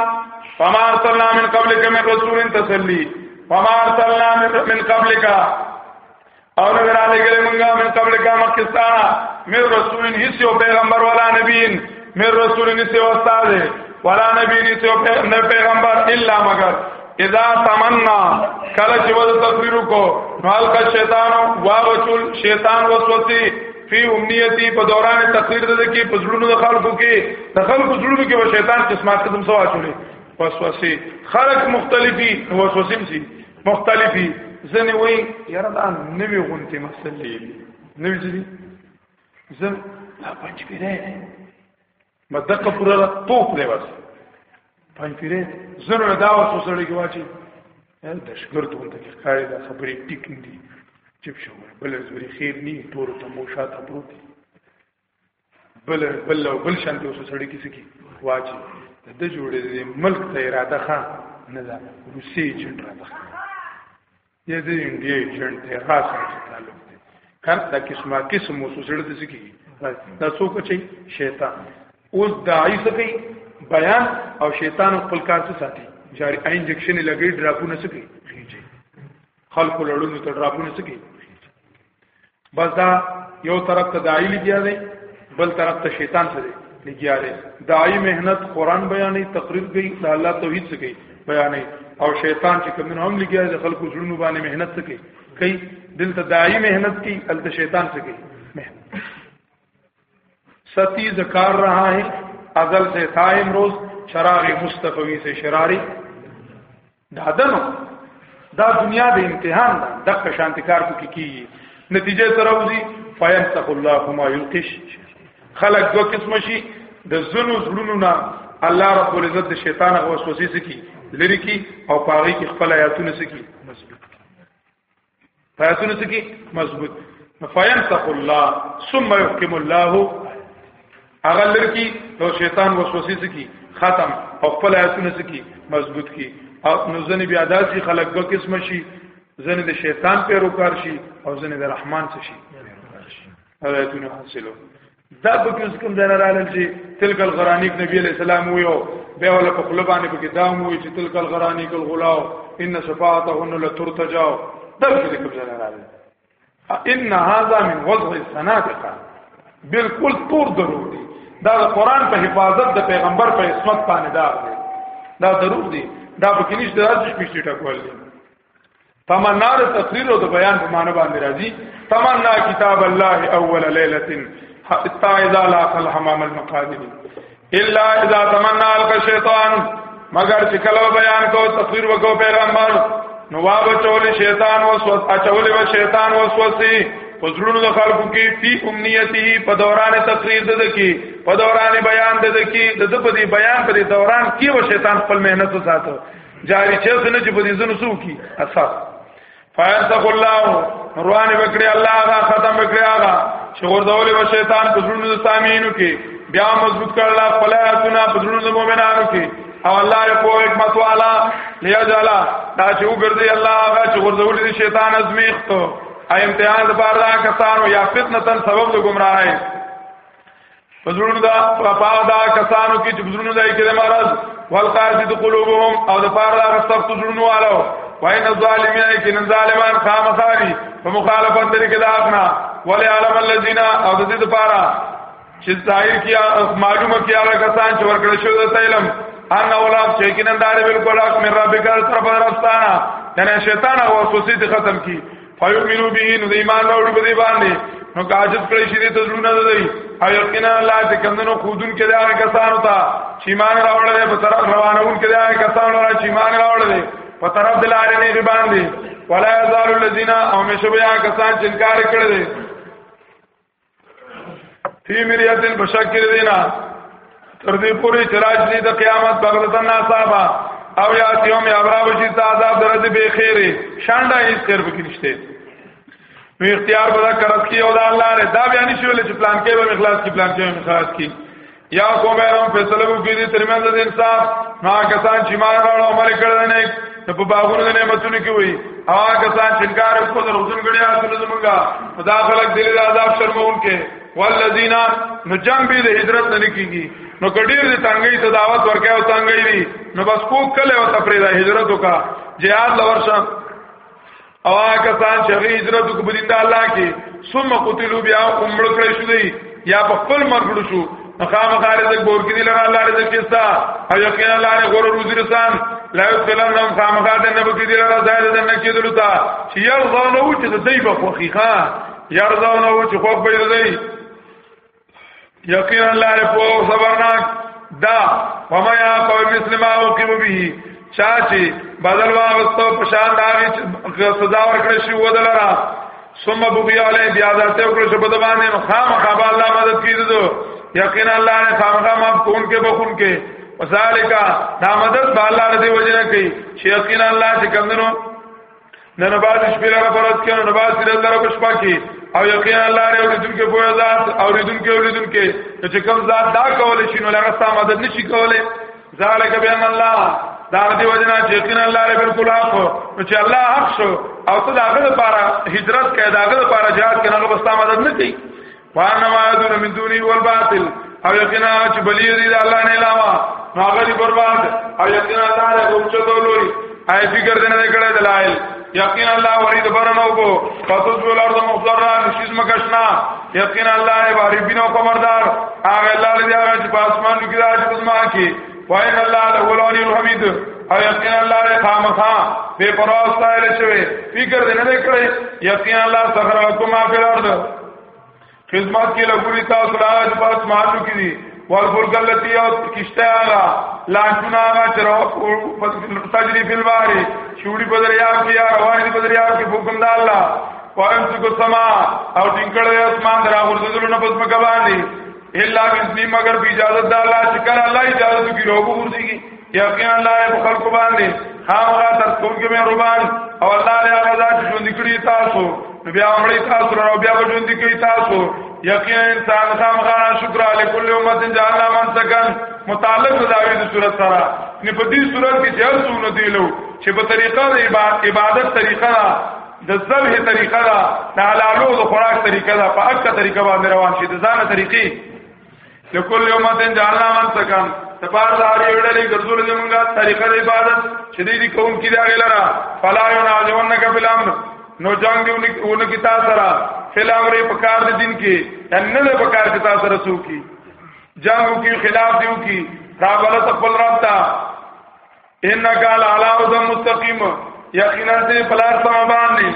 فما ارسلنا من قبلك من رسول تسلی فما ارسلنا من قبلك او نه را لګلې مونږه من قبل کا مکستانا مې رسولین هیڅ یو پیغمبر ولا نبیین مې رسولین هیڅ یو استاد ولا نبیین هیڅ یو پیغمبر الا مگر اذا تمنا کله چې ول تفسیر کو نوال کا شیطان واغچل شیطان وسوسی فی امنیتی په دوران تقریر د کې پزړونو د خلکو کې د خلکو زړونو کې و شیطان قسمت قسم سوا چولې وسوسه خلق مختلفي وسوسیم سي مختلفي ځنې وایي یاره دا نوې غونتې مسلې دي نوې ځدي زم دا پنځ پیره دي ما دقه پوره توپ دی بس پنځ پیره زنه دا وسو سره کې واچي د شګرد غونته کې ښکاري دا خبرې ټیک دي چپ شو بل زوري خیر ني تور ته مو شاته پروت بل بل بل شان ته وسړي کیسه کی واچي د جوړې د ملک ته اراده ښه نه ده روسي ایجنټ را ده یا د انډیا ایجنټ ته خاص تعلق دی کار دا قسمه قسم وسوسړ د سکی دا څوک چې شیطان اوس داعی سکی بیان او شیطان خپل کار څه ساتي جاری انجکشن لګي ډراپونه سکی خلکو لړونو ته ډراپونه سکی بس دا یو طرف ته داعی لګیا دی بل طرف ته شیطان سره لګیا دی داعی مهنت قران بیانې تقریر کوي د الله توحید څخه کوي بیانې او شیطان چې کوم هم لګیا دی خلکو ژوندو باندې مهنت څخه کوي کوي دلته داعی مهنت کوي الته شیطان څخه کوي ستی ذکر رہا ہے ازل سے تھا امروز چراغ مصطفی سے شراری دا دنو دا دنیا د امتحان ده د قشانت کار کو کی نتیجه سره وزي فینسخ الله ما یلقش خلق دو قسم شي د زنو زړونو نه الله رب العزت د شیطان او وسوسې سکی لری کی او پاغي کی خپل آیاتونه سکی فیاتونه څه کی مضبوط فینسخ الله ثم يحكم الله هغه لرکی او شیطان وسوسه سکی ختم او خپل آیتونه سکی مضبوط کی او نو ځنې بیا داسې خلک دوه قسم شي ځنې د شیطان پیروکار شي او ځنې د رحمان څخه شي آیتونه حاصلو دا په کوم کوم ځای راغلی چې تلک الغرانیک نبی علیہ السلام ویو به ولا په خلبانه په کتاب وی چې تلک الغرانیک الغلاو ان شفاعتهن لترتجاو دا په کوم ځای راغلی ان هذا من وضع السنادقه بالکل تور درو دي دا د قران په حفاظت د پیغمبر په عصمت باندې دا دی دا ضرور دی دا په کې نشته راځي چې پښتې ټکول دي تمنا د تقریر او د بیان په معنی باندې راځي تمنا کتاب الله اول ليله حتى اذا لاق الحمام المقادم الا اذا تمنا الك شیطان مگر چې کله بیان کو تقریر وکاو پیغمبر نو وا بچول شیطان وسوس اچول و شیطان وسوسي پزړونو د خلکو کې فی امنیته په دوران تقریر د دکی په دوران بیان د دکی د په دې بیان په دوران کې و شیطان خپل مهنت ساتو جاری چې څنګه چې په دې زنه سو کی اثر فیرتق الله روان وکړي الله هغه ختم وکړي هغه چې ورځول به شیطان په زړونو د سامینو کې بیا مضبوط کړ الله فلاتنا په زړونو د مؤمنانو کې او الله یې په حکمت والا لیاجلا دا چې وګرځي الله هغه چې ورځول دي شیطان ازمیخت او امتحان د بار دا کسانو یا فتنه تن سبب د گمراهی پزړونو دا پپا دا کسانو کې چې پزړونو دای کې د مرض والقاسد قلوبهم او د پاره دا سخت زړونو والو وین الظالمین کې نن ظالمان خامخاري په مخالفت لري کې دا اپنا ولی علم الذین او د دې لپاره چې ظاهر کیا معلومه کیا هغه کسان چې ورکړل شو د علم ان اولاد چې کینن دار بالکل حق من ربک طرف رستانا یعنی شیطان او وسوسې ختم کی فیؤمنو به نو د ایمان راوړي په دې باندې نو کاجب کړی شي د تزلونه ده دی او یقینا الله چې کمندونو خودون کې دا کسانو ته چې ایمان راوړل په طرف روانون کې دا کسانو را چې ایمان راوړل په طرف د لارې نه دی باندې ولا یزال الذین او مشبیا کسان چې انکار کړی دي فی مریتن بشکر دینا تر دې پوری چراج دې د قیامت بغلتن ناصابا او یا یوم یابرا بشی تعذاب درځي به خیره شانډه هیڅ خیر پکې نشته نو اختیار بدا کرت کی او دا الله ر دا بیان شول چې پلان کې به اخلاص کی پلان کې به اخلاص کی یا کوم رحم فیصله وکړي دې ترمنځ د انصاف نا کسان چې مان راړو عمل کړل نه ته په باغونو د نعمتونو کې وي هغه کسان چې انکار وکړي د رسول غړي حاصل زمونږه خدا خلق دې له عذاب شرمون کې والذین نو جنگ به د هجرت نه کیږي نو کډیر دې تنګي ته دعوت ورکې او تنګي دي نو بس کو کله او تفریدا هجرت وکا جهاد لورشه او هغه سان چې هجرت کو بدین د الله کې ثم قتلوا بیا عمر کړی شو دی یا په خپل مرګ شو مخام خارج ګور کې دی لره الله رزق کیستا او یقین الله نه غور روزي رسان لا یتلن نم خام خاطر نه بکی دی لره زائد د نه کېدل تا چې یرزونه و چې د دی په خوخي ها یرزونه و چې خوخ به دی یقینا الله له په صبرناک دا وما یا قوم مسلمه او قیمو به چا چې بدل واغستو په شان دا سزا ورکړ شي و دلرا ثم بغي علی بیا ذاته وکړ چې بده باندې نو خامخ به الله مدد کیدو یقینا الله نه خامخ ما کون کې بخون کې وذالک دا مدد به الله دې وجنه کوي چې یقینا الله چې کمنو نه نه باز شپې لاره فرض کړي نه باز سره لاره پښپا کې او یقینا الله ری اوریدونکو په ذات اوریدونکو اوریدونکو چې کوم ذات دا کول شي نو لاره ستا مدد نشي کولای ذالک بیان الله دا دی وجنا چې یقینا الله ری بالکل حق نو چې الله حق شو او ته داغه لپاره هجرت کړه داغه لپاره jihad کړه نو بس تا مدد نه کوي وانا ما يدون من دوني والباطل او یقینا چې بلی دی الله نه علاوه نو هغه دی برباد او یقینا الله له اوچو دولوي اي فکر دنه کړه دلایل یقینا الله ورید برنو کو فسوس ول ارض مخضرا نشیز مکشنا یقینا الله باری بینو کمردار هغه الله دې هغه چې په اسمان کې راځي په ما کې وای الله له ولانی الحمید او یقین الله له خامخا به پرواز تایل شوی فکر دې نه کړی یقین الله سخر کوما فی الارض خدمت کې لګوري تاسو راځ په اسمانو کې دي ورکول کلتی او کشته هغه لانچونه هغه چرو تجری فی البحر شوړي په دریاب کې روان دي په دریاب کې حکم د الله پرم څه کو سما او ټینګړې اسمان درا ورزدل نه پس مکه باندې الا بسم مگر په اجازه د الله چې کله الله اجازه کوي روغو ورسیږي یقینا الله په خلق باندې خامغه تر ټول کې مهربان او الله له هغه ذات ژوند کړی تاسو بیا مړی تاسو راو بیا ژوند کړی تاسو یقینا انسان خامغه شکر علی کل امه جعلنا من سکن متعلق داوی د صورت سره نه په دې صورت کې چې ارسونه دیلو چې په طریقه د عبادت طریقه دا د ذبح طریقه دا د حلالو د خوراک طریقه دا په اکه طریقه باندې روان شي د ځانه طریقې لکل یومتن جعلنا من سکن تبار لار یوڑلی گرزول زمانگا طریقہ دی عبادت شدیدی قوم کی داغی لرا فلا ینازونک فی الامر نو جنگ دی انکی تا سرا فی الامر پکار دی دین کی یعنی نده پکار دی تا سرا سو کی جنگو کی خلاف دیو کی رابلت اقبل رابطا انک علی علاوه مستقیم یقینا دې پلار سم باندې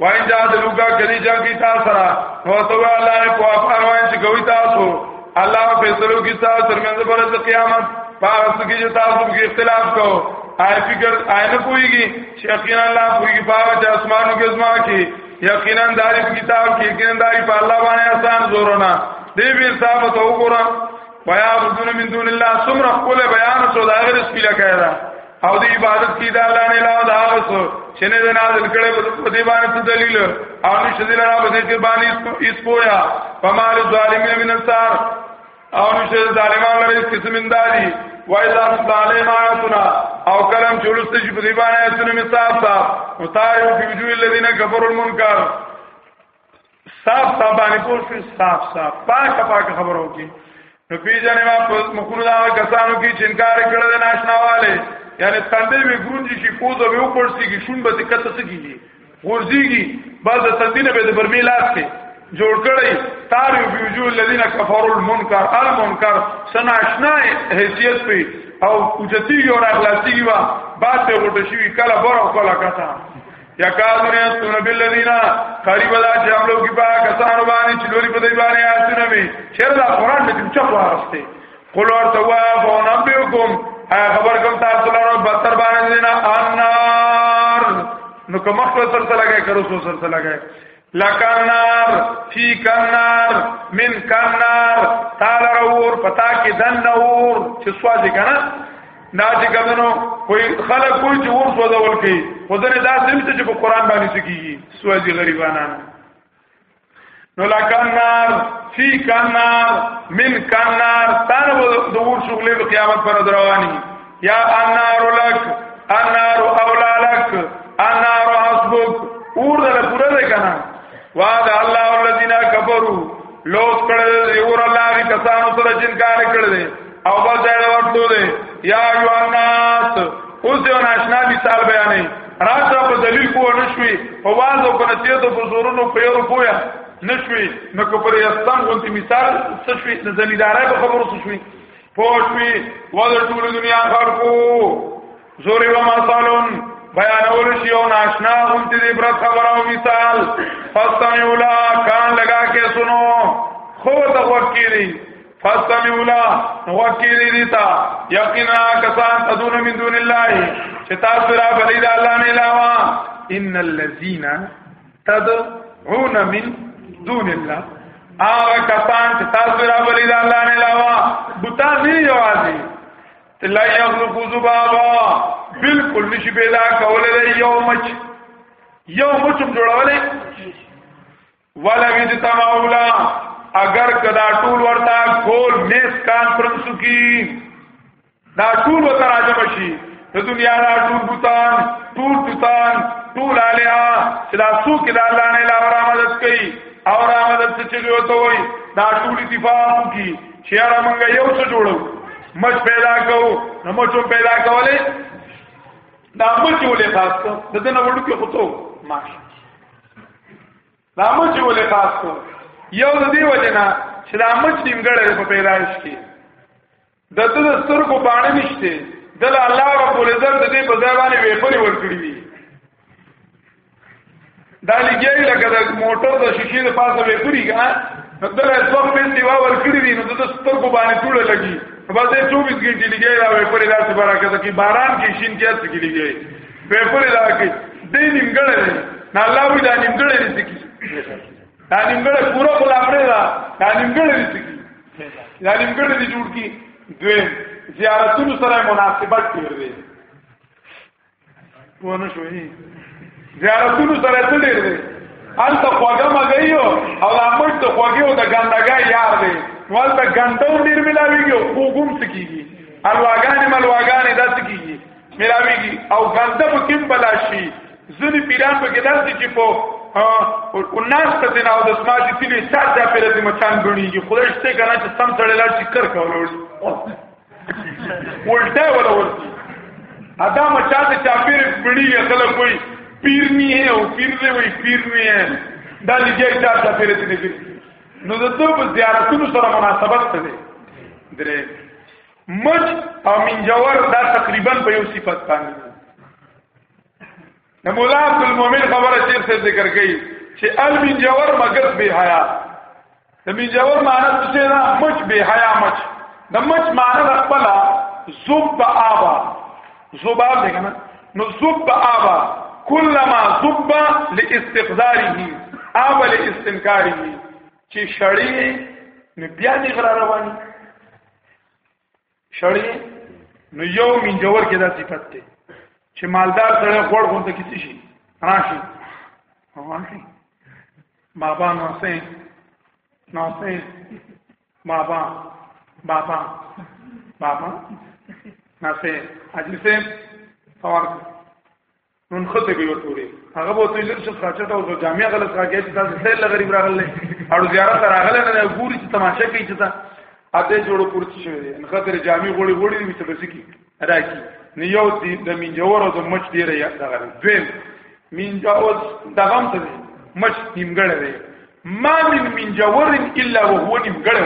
وای دا د لوګه کلی جنگ کی تاسو سره نو تو الله نه په افغان وای چې کوي تاسو الله په سلو کی تاسو ترمنځ پر د قیامت پاس کی چې تاسو په اختلاف کو آی فکر آی نه کویږي چې یقینا الله کویږي په چې اسمانو کې زما کې یقینا داري کتاب کې یقینا داري په الله باندې آسان زورونه دې به صاحب ته وګورم ويا بدون من دون الله سمره خپل بیان سو دا غیر سپیلا کایدا او دی عبادت کی دا الله نه علاوه دا وسو چې نه د نازل کړي په دې باندې دلیل او نشه دې را په دې کې باندې اس پویا فمال ظالمین من انصار او نشه ظالمان لري اس قسم اندالي وایلا ظالم آیاتنا او کلم چولست چې په دې باندې آیاتونه مثال تا متایو فی وجوه الذین کفروا المنکر صاف صاف باندې پوه شو صاف صاف پاک پاک خبرو کې نو پیژنې ما په مخونو دا کسانو کې چې انکار کړل د ناشناواله یعنی تندې وی ګونځي شي پوزه وی وپړسي کې شون به دقت څه کیږي ورځيږي بعد تندې نه به د برمی لاس کې جوړ کړی تار یو بیوجو الذين كفروا المنکر المنکر سناشنا حیثیت په او اوجتی یو راغلاسی وا بعد ته غټ شي کله بره کله کته یکادون یستون بالذین قریب دا چې عملو کې پا کسانو باندې چې لوري په دې باندې آیاتونه می چیر دا قران دې چا واسطه قل ورته وا فنبئکم خبر کوم تاسو لپاره بتر باندې نه انار نو کومه سره سره لګای کرو سره سره لګای لکنار فی کنار من کنار تعالی رور پتا کې دن نور چې سوځي کنه دا چې کمنو کوئی خلک کوئی چې ور سوځول کوي خدای دا سم چې په قران باندې سکیږي سوځي غریبانان نو لکنار فی کنار من کنار تر د ور شغلې قیامت پر دروانی یا النار لک النار اولا لک النار حسبک اور دل پورا دے کنا وعد الله الذين كفروا لوس کړل دی اور الله کی کسانو سره جن کار کړل دی او بل ځای ورته دی یا ایو الناس اوس یو ناشنا مثال بیانې راځه په دلیل کو نشوي په واز او په نصیحت او په زورونو په یو پویا نشوي نو کو پر یستان غونتی مثال څه شوي د زمیدارای په خبرو څه شوي پوښوي ول ټول دنیا خلقو زوري و مثالون بیانول شي او ناشنا هم دې برت خبره او مثال فاستمعوا کان لگا کې سنو خو ته وکړي فاستمعوا له وکړي دي تا یقینا کسان تدون من دون الله چې تاسو را بلی د الله نه علاوه ان الذين تدعون من دون الله هغه کسان چې تاسو را بلی د الله نه علاوه بوتان نه یوازې لا یخلقو ذبابا بالکل نشي پیدا کولای دی یو مچ یو مچ جوړولای ولا وید تماولا اگر کدا ټول ورته ګول میس کانفرنس کی دا ټول وتراجم شي د دنیا را ټول بوتان ټول بوتان ټول الیا چې دا څوک د الله نه علاوه را مدد کوي او را مدد چې یو ته وي دا ټول اتفاق کی چې را مونږ یو څه جوړو مچ پیدا کوو نو مچ پیدا کولې دا مچ ولې خاص کو د دې نه وړو کې خطو ماش دا مچ ولې خاص کو یو د دې وجنه چې دا مچ نیمګړې په پیدایش کې د دې د سترګو باندې نشته د الله رب العزت د دې په ځای باندې ویپري ورکړي دي دا لګي لکه د موټر د شیشې د پاسه ویپري کا دغه څوک په دیوا ورکړي دي نو د سترګو باندې ټول لګي بس 24 غنټې لګي دا ویپري دا څه برکت کی باران کې شین کې څه کې لګي ویپري دا کې دې نیمګړې نه الله وی دا نیمګړې دي دا نیمګړې پورا خلا پرې دا دا نیمګړې دي یا نیمګړی دی جوړ کی دویم زیارتونو سره مناسبت ډیر دی ونه شوې زیارتونو سره څه ډیر دی هلته خوږه مګي او هغه مټ ته خوږي او د ګندګا یار دی ولته ګندو ډیر ملاویږي او خوګم سکیږي الواګانې ملواګانې داسې کیږي ملاویږي او ګنده په کې بلاشي ځنی پیران په کې داسې چې په او ناس ته دین او د سماج تیلی سات دا پیر دې مچان غنیږي خدای شته کنه چې سم سره لا چې کر کول ورسي ولټه ولا ورسي ادا مچا ته چا پیر غنیږي خلک کوئی پیر نه ہے او پیر دې وای پیر نه ہے دا لږه چا ته پیر دې نو د دوه زیارتونو سره مناسبت څه دی درې مج او من جوار دا تقریبا په یو صفت باندې د مولا عبد المؤمن خبره شیخ سے ذکر کړي چې المن جوار مگر به حیا د من جوار معنی څه ده مچ به حیا مچ د مچ معنی د خپل زب آبا زباب دی کنه نو زب آبا کلمہ زب لاستقذاره آبا لاستنکاره چې شړی نو بیا دې غره رواني شړی نو یو من جوور کې دا صفت دی چې مالدار سره خور غون ته کسی شي راشي راشي بابا نو سه نو سه بابا بابا بابا نو سه اجي سه فورک نن خطه به وټوري هغه به ته لږ څه خاچټه او جامع غلط راګی چې تاسو سیل غریب راغله اړو زیارت راغله نه ګوري چې تماشه کوي چې تا اته جوړ پورته شوی دی ان خاطر جامع غوړي غوړي وي ته بس کی راکی نه یو دی د مين جوړ او د مچ دی را دغه دویم مين جوړ دغه هم ته مچ نیمګړی دی ما من من جور الا وهو نیمګړی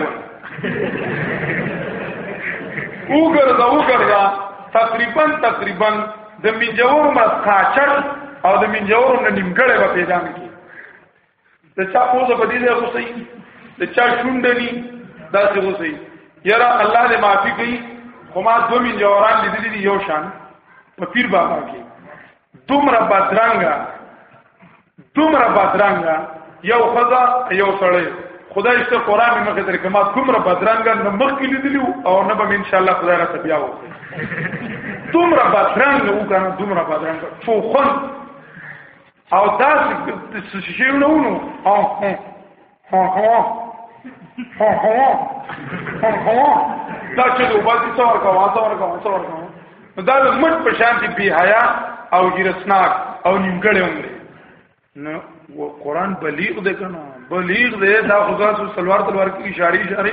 و وګرځه وګرځه تقریبا تقریبا د من جور ما خاچر او د من جور نه نیمګړی به پیدا نکي د چا پوزه په دې ځای غوسي د چا شونډني داسې غوسي یاره الله دې معافي کوي خو ما دو من جوران لیدلې دي یو شان په پیر بابا کې دومره بدرنګه دومره بدرنګه یو خدا یو سړی خدای څخه قران مخه تر کما کومره بدرنګ نه مخ کې لیدلی او نه به ان شاء الله خدای را بیا وکړي دومره بدرنګ وو کنه دومره بدرنګ فو خون او داس شیونه ونو او هغه هغه هغه دا چې نو باندې څور کوه څور کوه څور کوه دا د مټ په شان دی بی حیا او جرسناک او نیمګړې هم دی نو قرآن بلیغ دی کنه بلیغ دی دا خدا سو سلوار تلوار کی اشاره اشاره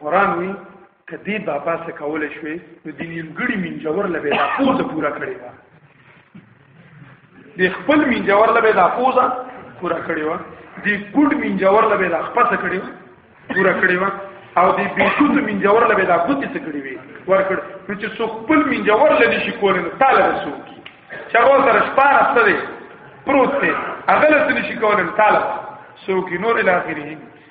قران وی کدی بابا څه کول شوې نو د نیمګړي منجور لبه دا پوزه پورا کړې و د خپل منجور لبه دا پوزه پورا کړې و د ګډ منجور لبه دا خپل څه کړې و پورا کړې و او د بیشوت منجور لبه دا ګوتې څه کړې وې ورکړ نو چې څو خپل منجور لدی شي کول نو تعالی رسوږي چې ورو سره شپاره ستړي پروت دی هغه لته نشي کولای تعالی سو کې نور الاخره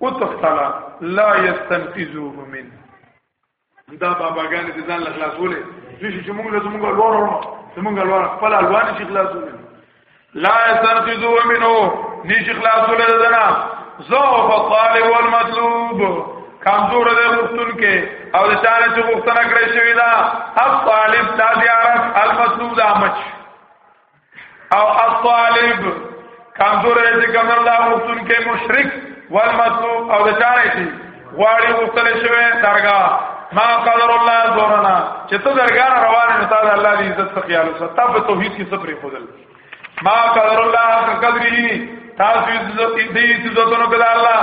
وتختلا لا يستنقذوه من دا باباګان دي ځان خلاصولې نشي چې موږ له زموږ لور ورو زموږ لور خپل الوان شي خلاصولې لا يستنقذوه منه نشي خلاصولې دنا ضعف الطالب والمطلوب کمزور دی غوښتون کې او د چانه چې غوښتنه کړې شوې ده اف طالب تازي عرب المطلوب دا مچ او الطالب کمزور دی کوم الله مفتون کې مشرک والمطلوب او د چاره شي غواړي وختل شوی درګه ما قدر الله زورنا چې ته درګه روانه نو تعالی الله دې عزت څخه خیال وسه تب توحید کې صبر خودل ما قدر الله قدرې تاسو دې عزتونو کړه الله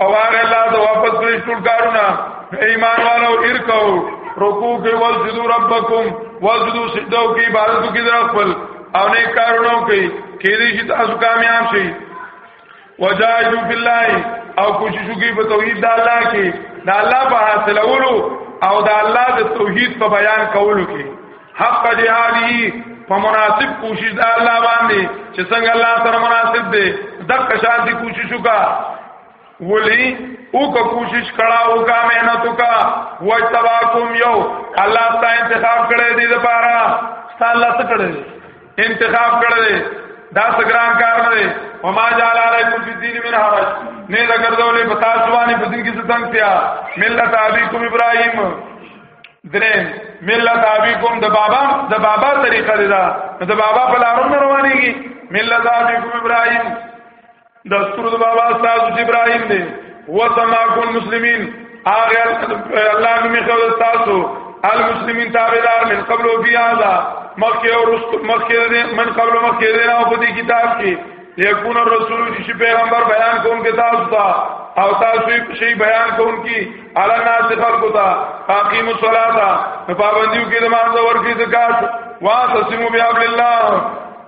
او هغه الله ته واپس کړی ټول کارونه ایمان والو ارکو رکوع کې وسجدو ربکم وسجدو سجدو کې عبادت کې در خپل او نه کارونه کوي کې دې چې تاسو کامیاب شي وجاهدوا فی الله او کوشش وکړي په توحید د الله کې د الله په حاصلولو او د الله د توحید په بیان کولو کې حق جهادی په مناسب کوشش د الله باندې چې څنګه الله سره مناسب دی دغه شانتي کوشش وکا ولی او کا کوشش کړه او کا مهنت وکا و تباکم یو الله تا انتخاب کړی دی د پاره ستا الله څه کړی انتخاب کړی دا سګران کار نه دی و ما جعل علیکم فی الدین من حرج نه دا ګرځولې په تاسو باندې په دین کې څه څنګه ملت ابیکم ابراهیم درم ملت ابيكم د بابا د بابا طریقه ده د بابا په لارو نه روانيږي ملت ابيكم ابراهيم د ستر د بابا استاد ابراهيم دی هو سماكون مسلمين اغه الله می خو تاسو المسلمین تابعدار من قبل او بیا دا مخکې او رست مخکې من قبل مخکې نه او په دې کتاب کې یکون رسول چې پیغمبر بیان کوم کې تاسو ته او تاسو شی بیان کوم کې علی الناس خلقو ته اقیم الصلاۃ پابندیو کې نماز ورکی زکات واسمو بیا بالله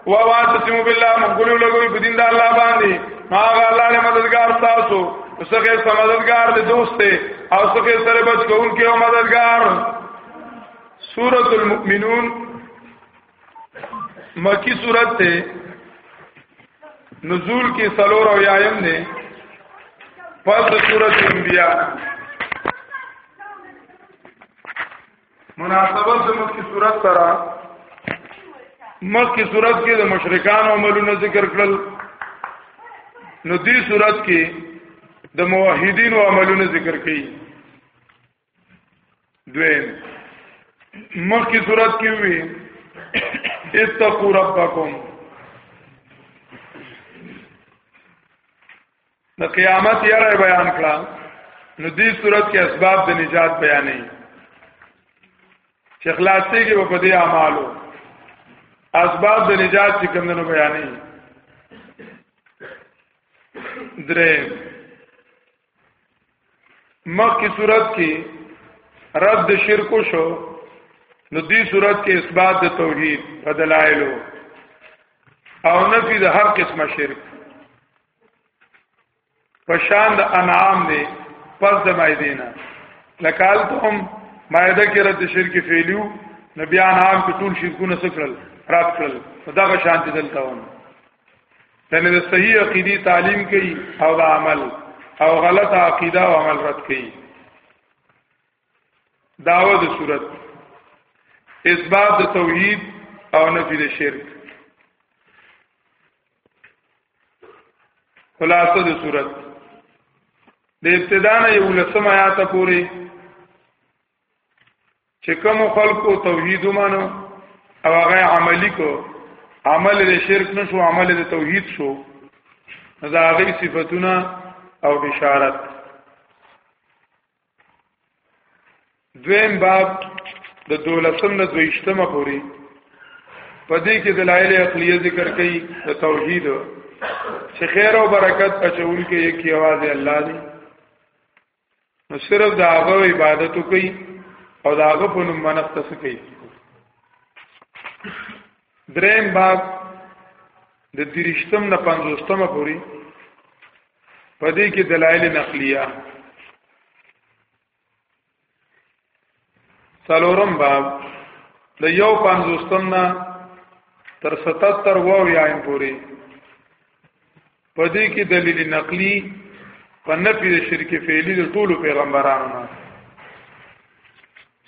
و واسمو بالله مقبول لګوي په دین د الله باندې هغه الله له مددگار تاسو څخه سم مددگار دي دوست او څخه سره بچ کوونکی او مددگار سورۃ المؤمنون مکی صورت ته نزول کې سلور او یایم نه پس صورت انبیاء مناسبت د مکی صورت سره مکی صورت کې د مشرکان او ملونو ذکر کړل نو دې صورت کې د موحدین او عملونو ذکر کړي دویم مخکې صورت کې وی اتقوا ربکم د قیامت یاره بیان کړه نو دې صورت کې اسباب د نجات بیانې چې خلاصې کې په دې اعمالو اسباب د نجات چې کوم نه بیانې درې مخکې صورت کې رد شرک شو نو دې صورت کې اثبات د توحید په دلایلو او نفي د هر قسمه شرک په شان د انعام دی پس د مایدینا لکال ته هم مایده کې رد شرک فعلیو نبی انعام کې ټول شرکونه سکړل رات کړل دا به شانتی دلته ونه یعنی د صحیح عقیدی تعلیم کوي او د عمل او غلط عقیده او عمل رد کوي داوه د صورت اثبات د توحید او نفی د شرک خلاصه د صورت د ابتدا نه یو لسم آیات پورې چې کوم خلکو توحید ومانو او هغه عملی کو عمل د شرک نشو عمل د توحید شو دا هغه صفاتونه او بشارت دویم باب د دولسم نه دویشتمه پوری په دې کې دلایل عقلیه ذکر کړي د توحید چې خیر او برکت اچول کې یو کی आवाज الله دی نو صرف دا هغه عبادت کوي او دا هغه په نوم منښت څه کوي دریم باب د درشتم نه پنځوستمه پوری په دې کې دلایل نقلیه سلورم باب د یو پنځوستم نه تر 77 وو یایم پوری پدې کې دلیل نقلی په نفي د شرک فعلی د ټولو پیغمبرانو نه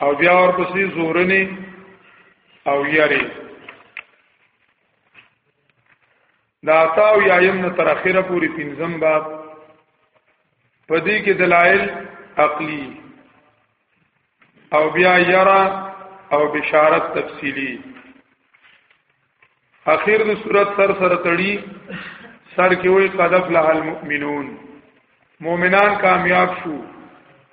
او بیا ورپسې زورنی او یری دا تاو یا یم نه تر اخره پوری پنځم باب پدې کې دلایل عقلی او بیا یرا او بشارت تفصیلی اخیر د صورت سر سره تړي سر کې وي قد افلح المؤمنون مؤمنان کامیاب شو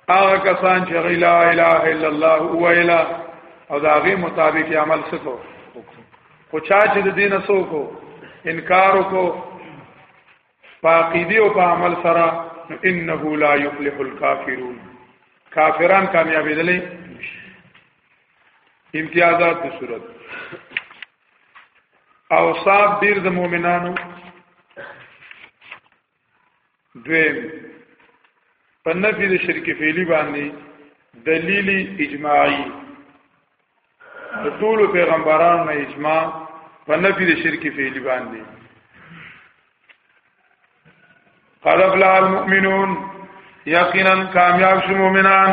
هغه کسان چې غیلا اله الا الله ویلا او دا غي مطابق عمل سکو خو چا چې د دین سو کو انکار کو پاقیدی او په عمل سره انه لا یفلح الکافرون کافران کامیاب دي امتیازات د صورت او صاحب ډیر د مؤمنانو دویم په نفي د شرک فعلی باندې دلیل اجماعي د ټول پیغمبرانو نه اجماع په نفي د شرک فعلی باندې قال افلا المؤمنون یقینا کامیاب شو مؤمنان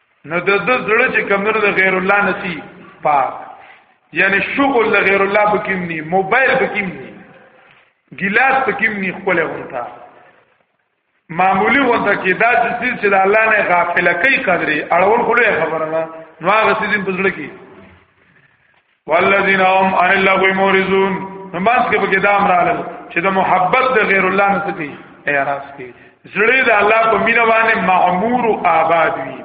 نو د د زړه چې کمر د غیر الله نسی پاک یعنی شغل د غیر الله بکیم نی موبایل بکیم نی ګلاس بکیم نی خپل غونتا معمولی غونتا کې دا چې چې د الله نه غافل کوي قدرې اړول خو له خبره نه نو هغه سیدین په زړه کې والذین هم عن اللغو مورزون نو ماس کې په کدام راغل چې د محبت د غیر الله نه سکی اعراض کې زړه د الله په مینه باندې معمور او آباد وي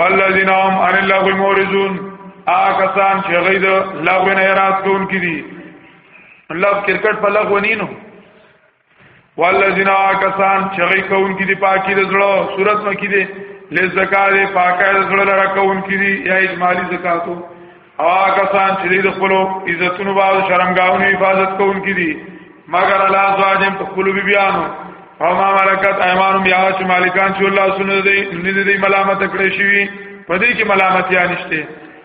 والذین هم عن اللغو مورزون آکسان چې غي د لغو نه اعراض کوونکې دي لغو کرکټ په لغو نینو والذین کسان چې کوون کې دی پاکي د زړه صورت مکی دی لزکات پاکه د زړه لره کوون کې دی یا اجمالی زکاتو او کسان چې د خپل عزتونو باندې شرمګاونو حفاظت کوون کې دی مگر الله زواجم په خپل بیانو او ما ملکت ایمانم یا چې مالکان چې الله سنت دی نه دی ملامت کړی شي په دې کې ملامت یا نشته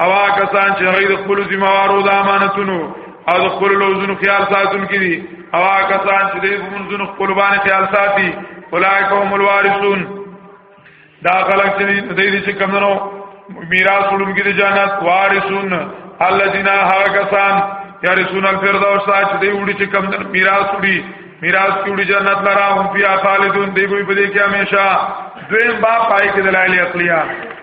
او هغه کسان چې هغه د خپل ذمہوارو د امانتونو او د خپل لوزونو خیال ساتون کړي او هغه کسان چې د منځونو خپل باندې خیال ساتي اولایک هم الوارثون دا خلک چې د دې چې کمنو میراث وړونکي د جنت وارثون الذين هغه کسان یارثون الفردوس چې دې وړي چې کمنو میراث وړي میراث کیوړي جنت لرا هم فی خالدون دی ګوي په دې کې همیشه دویم با پای کې دلایل عقلیه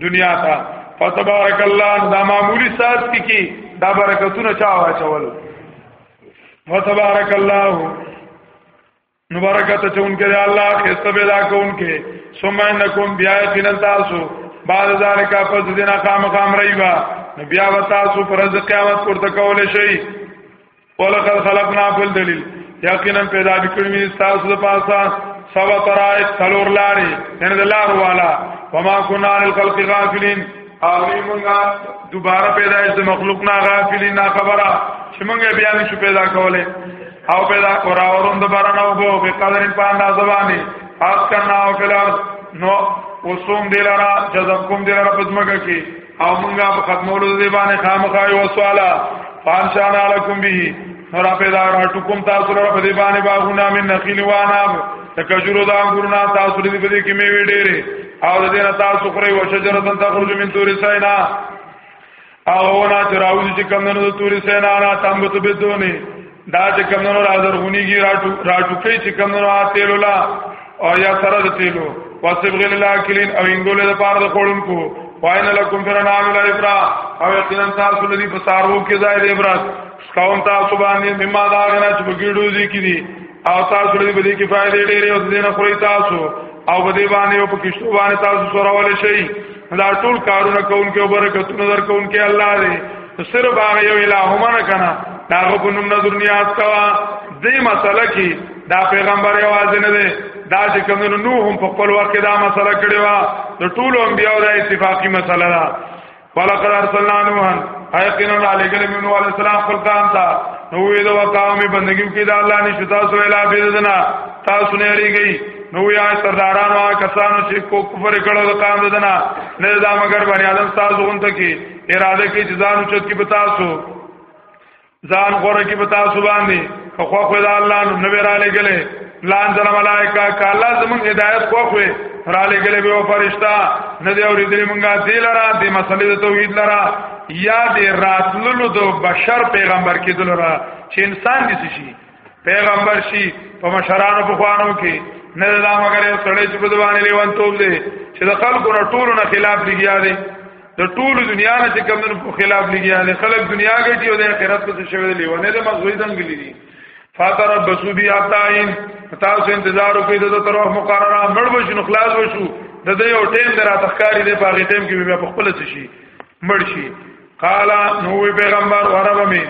دنیا ته فتبارک الله دا معمولی ساز کی کی دا برکتونه چا واچول فتبارک الله نو برکت چونکه دی الله خسته پیدا کونکه ثم انکم بیا یقینا تاسو بعد ذالک پس دینا قام قام ریبا نو بیا وتاسو پر ځ قیامت پورته کول شي ولقد خلقنا فل دلیل یقینا پیدا کړی می تاسو د پاسا سبا ترای څلور لاري ان د لار والا وما كنا عن الخلق غافلين او موږ دوباره پیدایش د مخلوق نه غافلین نه خبره چې موږ بیا نشو پیدا کوله او پیدا کورا ورون د باران او بو به قدرین په انداز باندې اس کرنا او فلر نو وسوم دلارا جذب کوم دلارا پدمګه کې او مونږه په ختمولو دې باندې خامخا یو سوالا فانشان علیکم به نور پیدا را ټکم تاسو را په دې باندې باغونه من نخیل وانا تکجرو دا ګورنا تاسو دې په دې کې میوي ډېرې او دې نه تاسو خوري او شجره تن تخرج من تور سینا او نا چراوځي چې کمنو تور سینا را تم بتو بدونی دا چې کمنو را زرغونیږي را ټوکې چې کمنو را تیلو لا او یا سره د تیلو واسب غل الاکلین او انګول د پاره د خورونکو واین لکم فرنا مل ابرا او یقینا تاسو لدی په سارو کې ځای دی ابرا څکاون تاسو باندې مما دا غنا چې بګیړو دي کې دي او تاسو لدی په دې کې فائدې ډېرې او دې نه خوري تاسو او په دې باندې او په کښتو باندې تاسو سره ولې شي دا ټول کارونه کوونکې او برکتونه درکوونکې الله دی صرف هغه یو الہ مانه کنا دا غو نوم نظر نیاز کوا دې مسله کې دا پیغمبر یوازې نه دی دا چې کوم نو هم په خپل وخت دا مسله کړې و د ټولو انبیانو دا اتفاقی مسله ده ولقد ارسلنا نوحا ايقنا عليكم من نوح عليه السلام خپل قام ته نو وی دا وقام بندگی کې دا الله نشتا سو الا بيدنا تاسو نه لريږي نو یا سردارانو کسانو چې کو کفر کړو د قام ددنا نه دا مگر باندې عالم تاسو غونته کې اراده کې چې ځان چت کې بتاسو ځان غره کې بتاسو باندې خو خو دا الله نو نو را لګلې لان زل ملائکه کاله زمون هدایت خو خو را لګلې به فرشتہ نه دی اورې دې مونږه دی لرا دې مسلې د توحید لرا یا دې راتللو د بشر پیغمبر کې دلرا چې انسان دې شي پیغمبر شي په مشرانو په خوانو کې نه دا مگر یو سړی چې په دوانه لیوان توپ دی چې د خلکو نه ټولو نه خلاف لګیا دی د ټولو دنیا نه چې کوم په خلاف لګیا دی خلک دنیا ګټي او د آخرت په څه شوی دی لیوانه د مغزوی دنګ لري فاتر بسو بی عطائن تاسو انتظار وکړئ د تر وخت مقرره مړ بشو خلاص بشو د دې یو ټیم درا تخکاری دی په هغه ټیم کې بیا په خپل څه شي مړ شي قال نو پیغمبر ورب می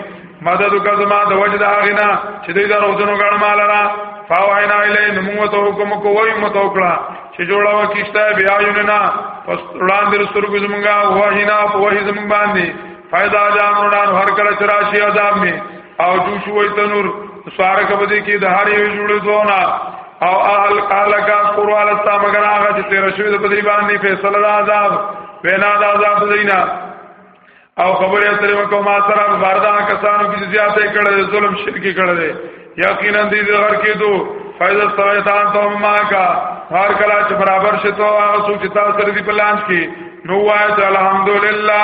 مدد کزما د وجد اغنا چې دې دا روزنو ګړ مال را فاوینا الی نمو تو حکم کو وای مو تو کړه چې جوړا و کیشته بیا یوننا پس وړاندې سترګو زمونږه وحینا په وحی زمونږ باندې فائدہ جام وړان هر کله چرشی عذاب می او جو شوې تنور سوار کبدي کې د هر یو جوړې دونه او اهل قالکا قرواله تا مگر هغه چې تیر شوی د بدری باندې فیصله عذاب وینا دا ذات دینا او خبره سره وکاو ما سره باردا کسانو کی زیاته کړه ظلم شرکی کړه دے یقینا دې غر کې دو فیضا سویتان تو ما کا هر کلا چې برابر شته او هغه څوک چې تاسو سره دی پلان کې نو وایته الحمدلله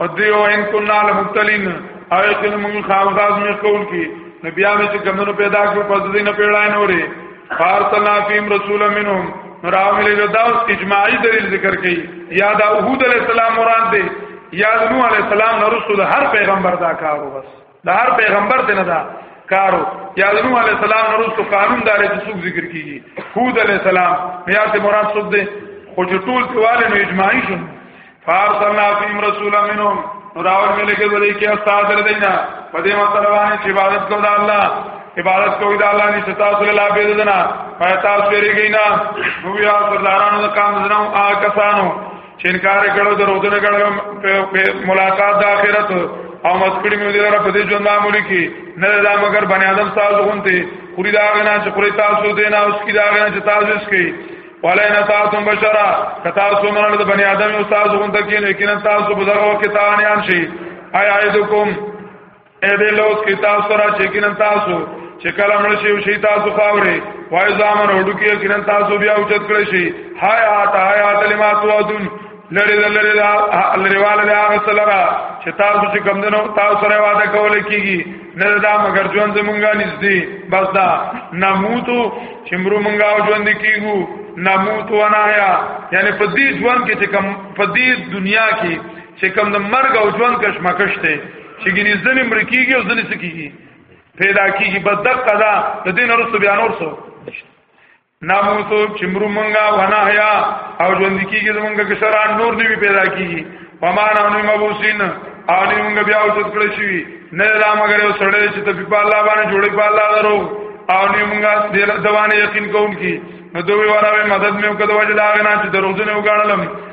او دی او ان کنا لمبتلین او یقین من خامخاز می قول کی نبی امه چې کمنو پیدا کړو پس دې نه پیړای نورې فارسلنا فیم رسول منهم نراوی له دا اجماعی دلیل ذکر کړي یا دا اوحود علی السلام مراد دی یا نوح علی السلام نه رسول هر پیغمبر دا کارو بس د هر پیغمبر ته نه دا کارو یا نوح علی السلام نو رسو قانون دار چې څوک ذکر کیږي هود علی السلام بیا ته مراد څوک دی خو چې ټول دیواله نو اجماعي شو فارسلنا فیم رسولا منهم نو راول ملي کې ولې کې استاد در دینا په دې مطلب باندې چې عبادت کوو د الله عبادت کوو د الله نشته تاسو له عبادت دنا پاتاس پیریږي نه نو یا سردارانو د کام زنو آ کسانو چې انکار کړو دروځنه کړو ملاقات د آخرت او مسکړی مې دې را په دې ژوند معمولی کې نه دا مگر بنی آدم تاسو غونته خوري دا غنا چې خوري تاسو دې نه اوس کې دا غنا چې تاسو اس کې ولا ان تاسو بشرا کتا سو منل د بنی آدم او تاسو غونته کې نه کې تاسو په دغه وخت ته انیان شي آیا ایدکم اے دې لوس کې تاسو را چې کینن تاسو چې کله مړ شي او شي تاسو خاورې وای زامن وډو کې کینن تاسو بیا اوچت کړی شي هاي هات هاي هات لما توعدون لری لری لری والا د هغه سره چې تاسو چې کم دنو تاسو سره وعده کول کیږي نه دا مگر ژوند زمونږه نږدې بس دا نموتو چې مرو مونږه ژوند کیږو نموت ونایا یعنی په دې ژوند کې چې کم په دې دنیا کې چې کم د مرګ او ژوند کشمکش ته چې ګنې ځنې مړ کیږي او ځنې څه کیږي پیدا کیږي بس دقه دا د دې نه وروسته بیا نور څه ناموتو چې مرو مونږه ونا حیا او ژوند کیږي زمونږه کشران نور نیوی پیدا کیږي پمان او نیمه بوسین او نیمه بیا او څه کړی شي نه لا مگر یو سړی چې ته په الله باندې جوړې په الله درو او نیمه دې دوانه یقین کوونکی نو دوی وراوی مدد مې وکړه د وجه دا غنا چې دروځنه وګاڼلم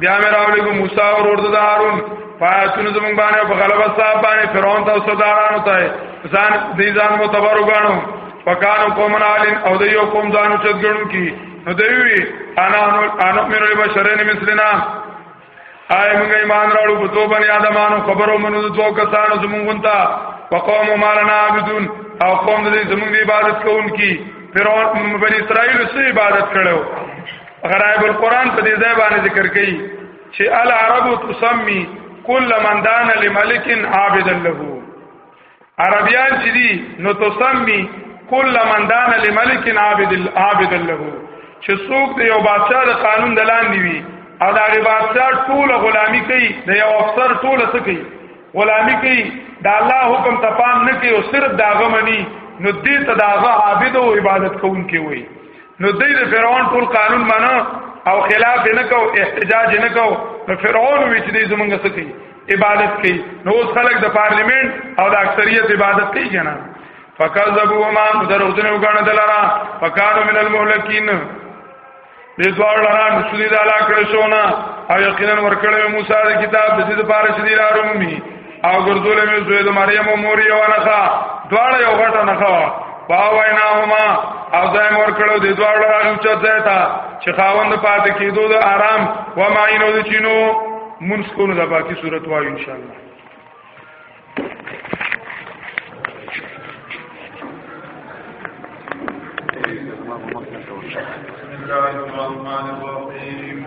بیا مې راولېګو موسی او ورور د هارون پاتونو زمونږ باندې په غلبه صاحب باندې فرعون ته صدارانو ته ځان دې ځان متبر وګاڼو پکانو قوم عالم او د یو قوم ځانو چتګړو کی نو دوی وی انا نو انا مې له بشرین مثلنا آی موږ ایمان راړو په تو باندې ادمانو خبرو منو د دوه کسانو زمونږ ته وقوم مالنا عبدون او قوم دې زمونږ عبادت کوونکی فرعون بنی اسرائیل سه عبادت کړو غرائب القرآن په دې ځای باندې ذکر کړي چې العرب تسمي کل من دان لملک عابد له عربيان چې دي نو تسمي کل من دان لملک عابد عابد له چې څوک د یو بادشاہ د قانون د لاندې وي او دا غي بادشاہ ټول غلامی کوي د یو افسر ټول څه کوي غلامی کوي دا الله حکم ته پام نه کوي او صرف دا غمني نو دې ته دا غ عابد او عبادت کوونکی وي نو دوی د فرعون ټول قانون منو او خلاف نه کو احتجاج نه کو نو فرعون وچ دې زمونږ سکی عبادت کوي نو اوس خلک د پارلیمنت او د اکثریت عبادت کوي کنه فکذبوا ما دروځنه وګڼه دلارا فکانو من المهلکین دې دوار لرا نشدي د علاقه شونه او یقینا ورکړې موسی د کتاب د دې لپاره چې دی رارومي او ګرځول مې زوی د مریم مور یو نخا دواړه یو غټه نخا باوینا هما او ځای مور کړو د دواړه راغو چت ځای تا چې خاوند پاتې کېدو د آرام و ماینو د چینو منس کو نه د باقی صورت وایو ان شاء الله بسم الله الرحمن الرحيم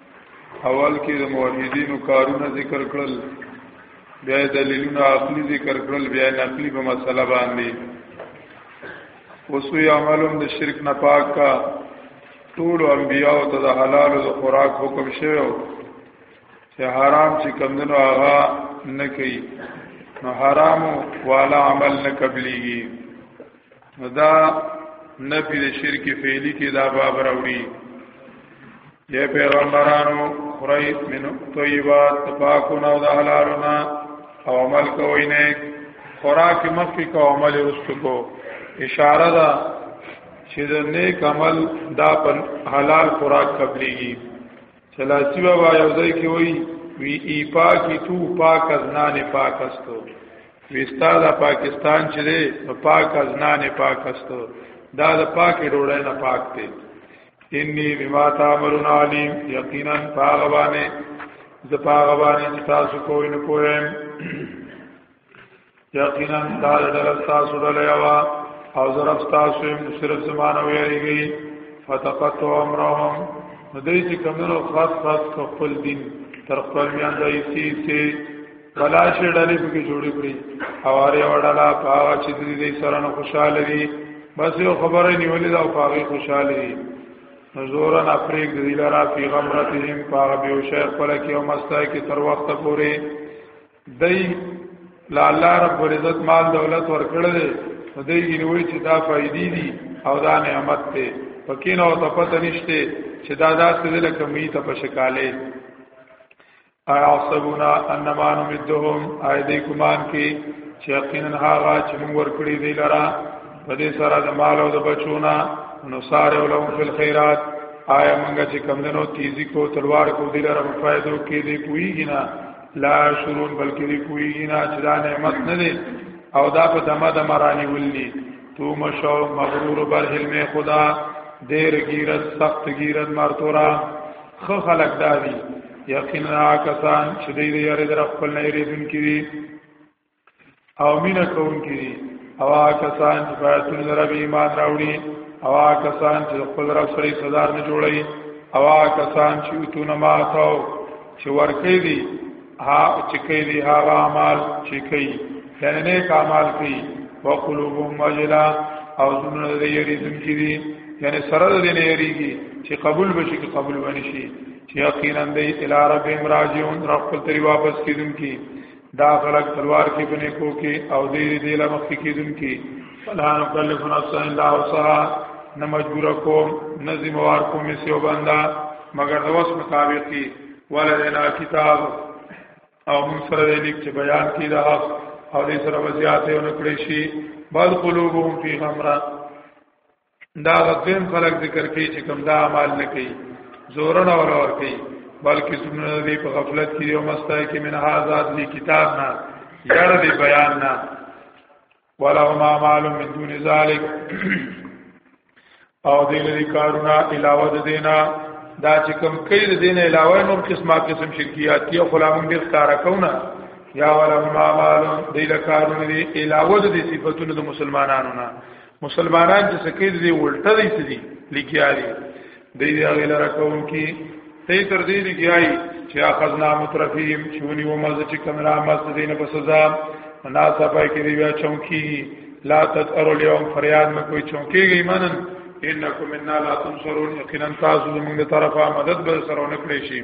اول کې د موحدینو کارونه ذکر کړل بیا دلیلونه عقلی ذکر کړل بیا نقلی په مسله باندې وسوی عملوم د شرک نه پاک کا ټول انبیاء ته د حلال او خوراک حکم شوی چې حرام چې کمندونو هغه نه کوي نو حرام والا عمل نه قبليږي دا نفی د شرک فعلی کې دا باب راوړي یا پیغمبرانو خورای من طیبات تفاکون او د حلالنا او عمل کوي نه خوراک مخکې کو عمل رسو کو اشاره ده چې د نیک عمل دا په حلال خوراک قبليږي سلاسی بابا یو ځای کې وی وی ای پاکی تو پاک از نان پاک استو وستا دا پاکستان چې دی نو پاک از نان پاک استو دا د پاک ډوړې نه پاک دی انی بما تعملون علیم یقینا پاغبانه ز پاغبانه تاسو کوی نه کوی یقینا دا درف تاسو ډلوا او ظرف تاسو هم صرف زمانه ویریږي فتقطوا امرهم نو دای چې کمنو خاص خاص خپل دین تر خپل میان د ایسی سي بلا شي ډلې په کې جوړې کړې اواره وړاله پاوا چې دې دې سره نو خوشاله دي بس یو خبره نیولې دا پاغي خوشاله دي زورا نفریق دلارا فی غمرتهم پاغ بیوشه خپل کې او مستا کې تر وخت پورې دی لا الله رب عزت مال دولت ورکړل دی نو دی ګنوي چې دا فائدې دي او دا نعمت ته پکې نو ته پته نشته چې دا داسې دی لکه می ته په شکاله اعصبنا انما نمدهم ایدی کمان کی چې یقینا هغه چې موږ ورکړي دی لرا په دې سره د مال او د بچونا نو ساره ولهم فی الخيرات آیا موږ چې کمندنو تیزی کو تلوار کو دی لرا په فائدو کې دی کوی نه لا شرون بلکې دی کوی نه چې دا نعمت نه دی او دا په دمه د مرانی ولي تو مشو مغرور بر حلم خدا دیر گیرت سخت گیرت مرتورا خ خلق دادی یقینا کسان چې دې یې لري در خپل نه لري دن کې او مینا کوونکي دي او هغه کسان چې فاتون لره به ایمان راوړي او هغه کسان چې خپل رب سره صدار نه جوړي او هغه کسان چې اتونه ماتاو چې ورکې دي ها چې کې دي هغه اعمال چې کې یعنی نیک اعمال کې وقلوبهم مجلا او زمونه دې یری دم کې دي یعنی سره دې نه یریږي چې قبول بشي کې قبول ونشي چې یقینا دې الی ربهم راجعون رب خپل تری واپس کیدونکي دا غلق تلوار کې بنې کو کې او دې دې لا مخ کې دن کې فلا نکلف نفسا الا وسعها نه مجبور کوم نه زموار کوم سیو بندا مگر د وس مطابق کی ولدنا کتاب او موږ سره دې لیک چې بیان کې دا او دې سره وضعیت یې نکړې شي بل قلوبهم فی غمرا دا غویم خلق ذکر کوي چې کوم دا عمل نه کوي زورن اور اور کوي بلکې سمونه دی په غفلت کې یو مستای کې من آزاد دی کتاب نه یاره دی بیان نه ولا ما مال من دون ذلک او دې لري کارونه علاوه د دینا دا چې کوم کوي د دین علاوه نور قسمه قسم شرکیات یا غلامون ډیر کار کوونه یا ولا ما مال دې لکارونه دی علاوه د صفاتونو د مسلمانانو نه مسلمانان چې سکیز دی ولټه دی سدي لګیاري د دې هغه لاره کوم کې ته تر دې لګیاري چې اخذنا مترفیم چونی و مزه چې کوم را مزه دین په سزا مناسبه کې دی بیا چونکی لا تذر اليوم فریاد مې کوئی چونکی گئی منن انکم منا لا تنصرون یقینا تاسو زموږ طرفه مدد به سره نکړي شي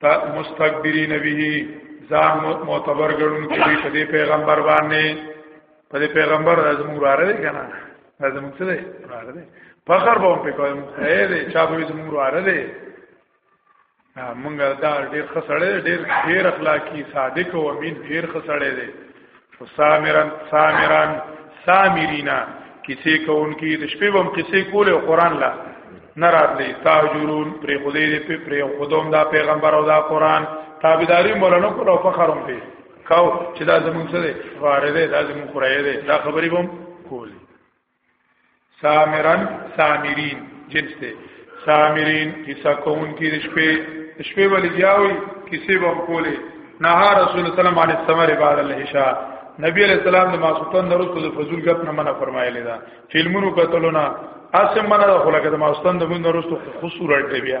تا مستكبرين به ځان معتبر ګڼون کوي په دې پیغمبر باندې په دې پیغمبر زموږ واره دی کنه زموږ څه دی واره دی فخر به په کوم خیر دی چا به زموږ واره دی مونږ دا ډیر خسړې ډیر ډیر اخلاقی صادق او امین ډیر خسړې دی سامرن سامرن سامرینا کیسې کوونکی د شپې بم کیسې کول او قران لا نه راتلی تاجرون پر خدای دې په پر خودوم دا پیغمبر او دا قران تابعداري مولانو کول او فخرم په کاو چې دا زمونږ سره واره ده دا زمونږ خورای ده دا خبرې بم کولی سامرن سامرین جنس دی سامرین کیسه کون کی د شپې د شپې ولې جاوي کیسه به کولې نه رسول الله صلی الله علیه وسلم باندې بار الهشا نبی علیہ السلام د ماسوتن درسته د فضل غپ نه منه فرمایلی دا فلمونو کتلونه اسم منه د خلک د ماسوتن د مون درسته خصوص ورته بیا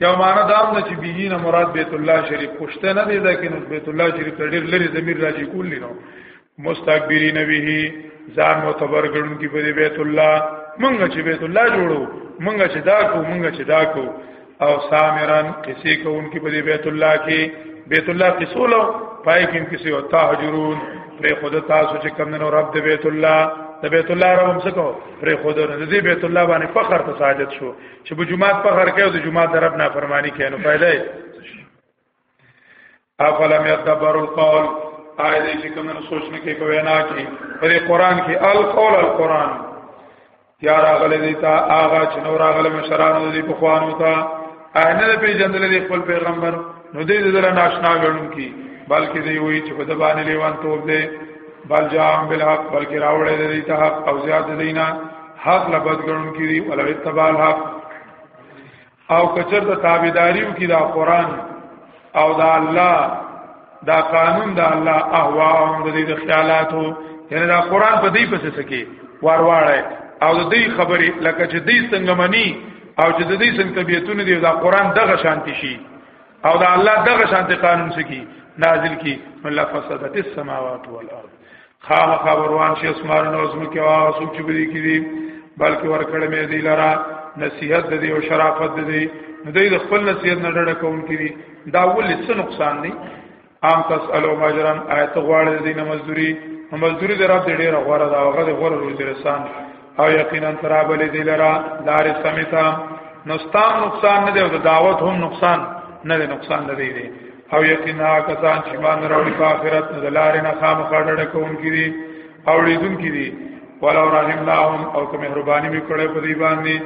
یو معنا دا هم چې به نه مراد بیت الله شریف پښته نه دی دا کې نو بیت الله شریف ته ډیر لري زمير راځي کول نه مستكبرین به ځان معتبر ګڼون کې په بیت الله مونږ چې بیت الله جوړو مونږ چې دا کو مونږ چې دا کو او سامران کسی کو ان کې په بیت الله کې بیت الله کې سولو پای کې کسی او تهجرون پر خود تاسو چې کم نه رب د بیت الله د بیت الله رب هم څه کو پر خود نه د بیت الله باندې فخر ته ساجد شو چې په جمعات په هر کې او د جمعات د رب نافرمانی کوي نو فائدہ یې افلم یتبر القول آیا دې چې کوم سوچ نه کوي په وینا کې په قرآن کې القول القرآن یا راغله دې تا آغا چې نو راغله مشرانو دې په خوانو تا آینه دې پیژندل دې خپل پیغمبر نو دې دې دره ناشنا غړون کی بلکې دې وایي چې په دبانې لیوان توپ دې بل جام بالحق بلکې راوړې دې ته حق او زیات دینه حق لبد ګڼون کړي ولو اتباع الحق او کچر د تابعداریو کې دا قران او دا الله دا قانون دا الله احوا او د دې خیالاتو یعنی دا قران په دې پسې سکی وارواړی او د دې خبرې لکه چې دې څنګه منی او چې د دې څنګه طبيعتونه دی دا قران دغه شانتی شي او دا الله دغه شانتی قانون سکی نازل کی الله فسدت السماوات والارض خامہ خبروان شي اسمان نو زم کې وا سوچ بری کې دي بلکې ورکړه مې دی لرا نصیحت دی او شرافت دی نو دوی د خپل نصیحت نه ډډه کوم کړي دا ولې څه نقصان دی عام تسالو ماجران آیت غواړي دین مزدوری مزدوری دراب دې ډیره غوړه دا هغه دې غوړه روزي رسان او یقینا ترابل دې لرا دار سمیتا نستان نقصان نه دی او دعوت هم نقصان نه دی نقصان نه دی او یقینا کسان چې مان راوړي په آخرت د لارې نه خامخا ډډه کوونکي دي او لیدونکي دي ولو رحمناهم او که مهرباني مې کړې په دې باندې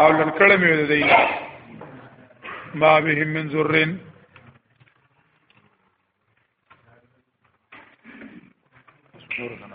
او لنکړې مې دې ما بهم من ذرن Sure.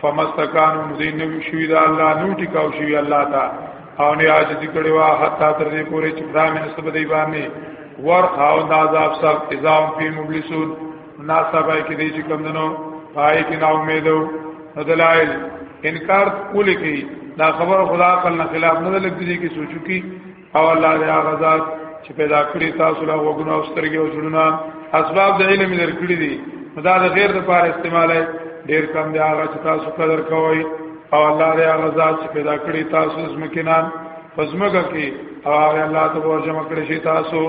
فمستکانو زین نو شوی دا الله نو ټیکاو شوی الله تا او نه عاجز کړي وا حتا تر دې پورې چې دا مې سبب دی باندې ور خاو دا عذاب سب اذام فی مبلسون ناسبای کې دې چې کم دنو پای کې نا امیدو دلائل انکار کولی کی دا خبر خدا عقل نه خلاف نه لګ دي کې سوچو کی او الله دې هغه ذات چې پیدا کړی تاسو له وګونو او سترګې او جنونه اسباب د علم درکړي دي دا د غیر د پاره استعماله ډیر کم دی هغه چې تاسو قدر کوئ او الله دې هغه ذات چې پیدا کړی تاسو زمکینان پزمګه کې او هغه الله ته ورجم کړی شي تاسو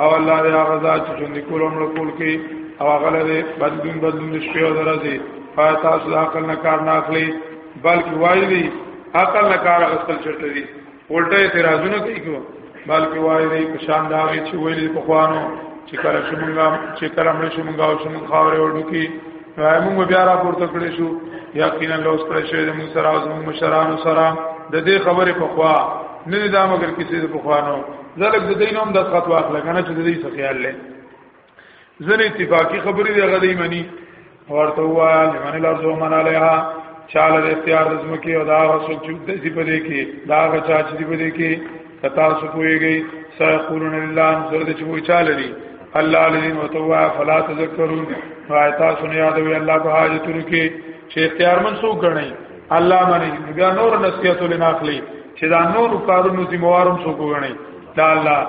او الله دې هغه ذات چې ژوند کول او مړ کول کې او هغه له بدلون بدلون د شپې او درځي پای تاسو عقل نه کار نه اخلي بلکې وایي عقل نه کار اخستل چټري الټه اعتراضونه کوي کو بلکې وایي دی په شان دا وی چې ویلې په خوانو چې کله شومنګا چې کله مړ شومنګا او شومنګ خاورې وړو کې موږ بیا را پورته کړې شو یقینا لوس پر شوی د موږ سره او موږ مشرانو سره د دې خبرې په خوا نه دا مگر کسی د په خوانو زلک د دینوم د خطوا اخلي کنه چې د دې څه خیال لې ځنه اتفاقی خبرې دی غلې منی ورته وایا لمن الارض ومن علیها چاله اختیار رزم کې او دا رسول چې د دې په دې کې دا غچا چې دې په دې کې کتا سو کویږي سيقولون لله سره چې وې چاله دي الله الذين وتوا فلا تذكرون رايتا سن یاد وي الله په حاجتونو کې چې اختیار من سو غني الله باندې بیا نور نصیحت لناخلی چې دا نور کارونو ذمہ وارم سو غني دا الله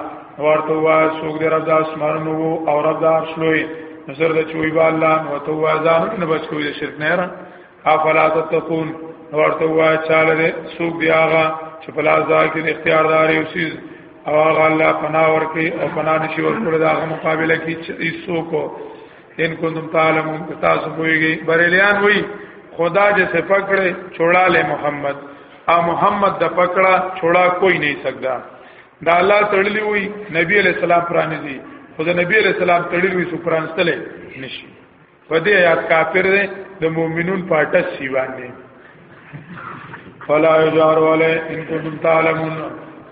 ورته وا څوک دې رب د اسمانونو او رب د عرش لوی نظر د چوي با الله او تو وا ځان نه بچ کوی د شرک نه را افلا تتقون ورته وا چاله دې څوک دی هغه چې په لاس دا کې اختیار داري او سیز او هغه الله پناه ورکي او پناه نشي ورکړي دا هغه مقابله کې چې څوک ان کوم تعلمون تاسو پويږي بریلیان وای خدا دې سے پکړه چھوڑا لے محمد ا محمد د پکړه چھوڑا کوئی نہیں سکتا دا الله تړلی وي نبی علیہ السلام پرانیزي خو دا نبی علیہ السلام تړلی وي سو پرانستلې نشي په دې آیات کافر دی د مؤمنون پاټه سی باندې فلا یجار ولا ان کنتم تعلمون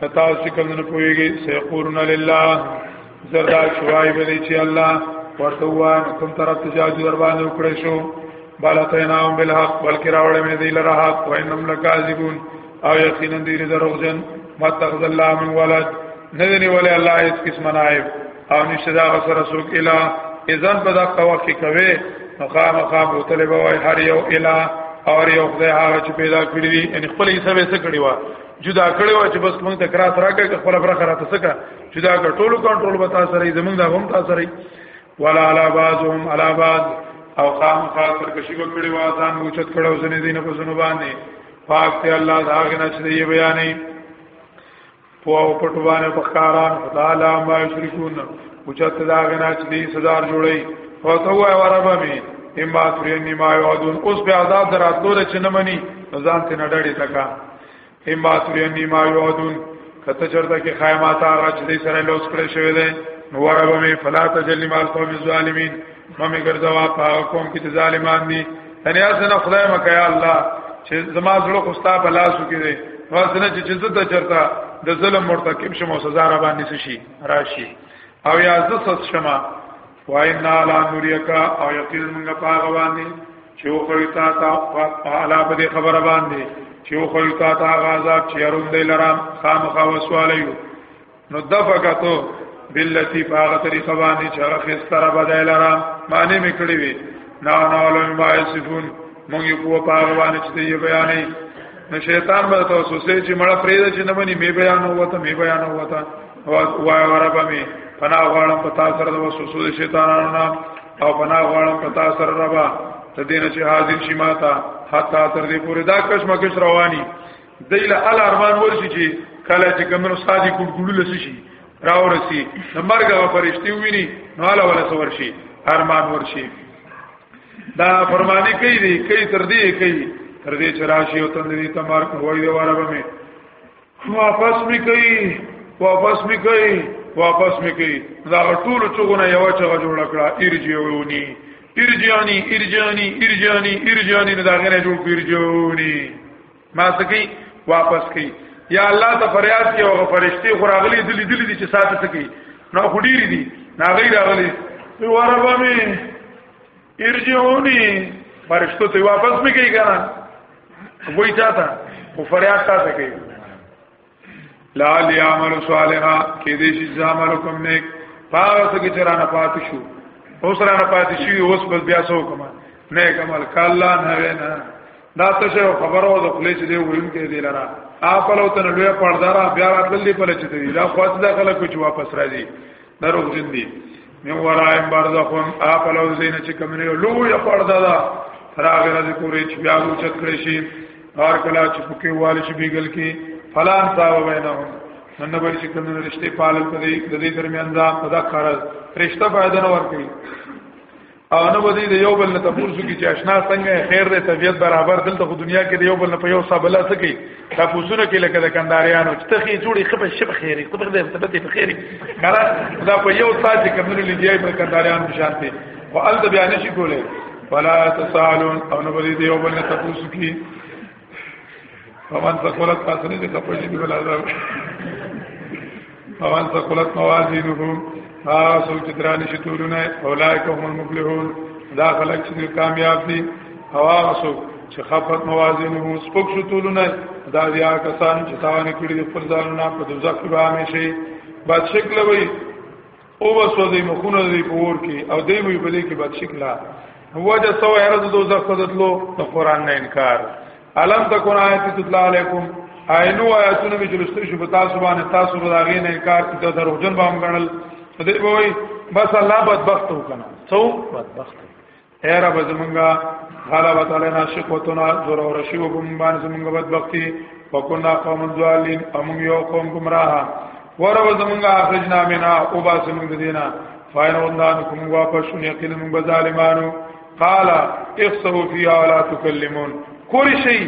فتا شکمن کویږي سيقولون لله زردا شوای به چې الله ورته وان کوم طرف ته جادو در باندې وکړې شو بالاتیناهم بالحق بلکې راوړې مې دی لره حق وانهم لکاذبون او یقینا دې دروغجن ما تخذ الله من ولد نه دی ولی الله اس قسم نائب او نشته دا غسر سوک الا اذن په دا قوا کې کوي نو خام خام وتلې بوای هر یو الا اور یو خدای هغه چې پیدا کړی دی ان خپل یې سبې څه کړی و جدا کړی و چې بس موږ ته کرا سره کې خپل پر خره ته سکا جدا کړ ټولو کنټرول به تاسو سره زمونږ دا هم تاسو سره ولا علا بعضهم علا بعض او خام خاص پر کشي وکړي و ځان موچت کړو زنه دینه په زنه باندې پاک ته الله دا غنا چې دی بیانې په او پټو باندې بخاران تعالی ما شرکون او چې ته دا غنا چې دی سزار جوړي او ته وای وربه می اما ترنی ما یعدون اوس په عذاب دراتلو چې نه مني ځان ته نډړې تکا اما ترنی ما یعدون کته چرته کې خیمات هغه چې سره لوس کړی شوی دی نو وربه می فلا تجلی ما قوم الظالمین مې ګرځوا په قوم کې ظالمان دي تنیا سره خدای مکه یا الله چې زما زړه خو ستا په لاس کې دی واسنه چې چې زړه چرته د ظلم مرتکب شمو سزا را باندې شي راشي او یا زست شمه واینا لا نوریکا او یقین موږ پاغه باندې چې او خو تا تا اعلی په دې خبره باندې چې او خو تا تا غاظاب چې اروم دې لرام خامخا وسوالیو نو دفقتو باللتی باغ طریقه باندې چې هغه خستره بدایل را معنی میکړی وی نا نا علم ما یصفون مونږ یو په باغ باندې چې یې بیانې نو شیطان به تاسو سې چې مړه پرېده چې نه مني می بیان وته می بیان وته وای ورب می پنا غواړم په تاسو سره د وسوسو د شیطانانو نه او پنا غواړم په تاسو سره ربا ته دین چې حاضر شي ماته حتی تر دې پورې دا کشمکش رواني دی له ال ارمان ورشي چې کله چې کمنو سادي ګډګړو لسی شي راو رسی مرګ او فرشتي ویني نو ال ولا سور شي ارمان ورشي دا فرمانی کوي دی کوي تر دې کوي تر دې چې راشي او تند دې تمار کوي دی واره به واپس می کوي واپس می کوي واپس می کوي دا ټول چغونه یو چغه جوړ کړه ارجیونی ارجیانی ارجیانی ارجیانی ارجیانی دا غنه جوړ ارجیونی ما سکی واپس کی یا الله ته فریاد کې او فرشتي خراغلي دلی دلی دي چې ساتي سکی نو خډيري دي نا غیر اغلي وربا می ارجعونی فرشتو ته واپس می کوي کنه وای چاته او فریاد تاسو کوي لا دی عمل صالحا کې دې شي زامل کوم نیک پاره څه کې چرانه پات شو اوس رانه پات شي اوس بل بیا سو کوم نیک عمل کالا نه وینا دا ته خبرو د خپل چې دی ویم کې دی لرا خپل او تن لوی پردارا بیا راتللی په لچته دی دا خواص دا خلک چې واپس راځي دروغ جن دي من ورایم برزخون اپل او زین چې کمنه لو یا پردا دا فراغ راز پورې چې بیا و چت کړی شي هر کلا چې پکې والی شي بیګل کې فلان تا و بینهم نن به چې کمنه رشته پالل کړي د دې درمیان دا پدا کار رشته فائدہ نه ور کوي او نو ودی د یو بل نه تاسو کې چې آشنا څنګه خیر دې طبيعت برابر دلته دنیا کې د یو بل نه په یو صاحب الله سکی تاسوونه کې لکه د کنداریانو چې تخې جوړې خپل شپ خیرې خپل د ثبت په خیرې کړه دا په یو سات کې کومل لیدای په کنداریانو شانته او ال د بیان شي کوله ولا تسالون او نو دې یو بل نه تاسو کې فمن تقولت قاسنه دې خپل دې بل عذاب فمن ثقلت موازینه ها سو چې درانه شي تورونه اولایک هم المفلحون دا خلک چې کامیاب دي هوا سو چې خفت موازینه سپک شو تورونه دا دي هغه کسان چې تاوان کړی خپل ځان نه په دوزخ کې به همیشه باد شکل وي او بس وځي مخونه دی په ور کې او دی وی بلې کې بد شکلا هو د سو هر د دوزخ ته دتلو د قران نه انکار الم تکون آیت تطلع علیکم عینو آیاتونه به جلسته شو په تاسو باندې تاسو به دا غي نه انکار کړه دروغجن به هم غنل دی وای بس الله بدبخت وکنه څو بدبخت اے رب زمونږه غلبت علینا شقوتنا زور او رشی و بمبان زمونږه بدبختی وکنا قوم ظالین امون یو قوم گمراه ورو زمونږه اخرجنا منا او با زمونږ دینا فاین وندان کوم واپس شون یقین مونږ ظالمانو قال اخسو فی ولا تکلمون کور شي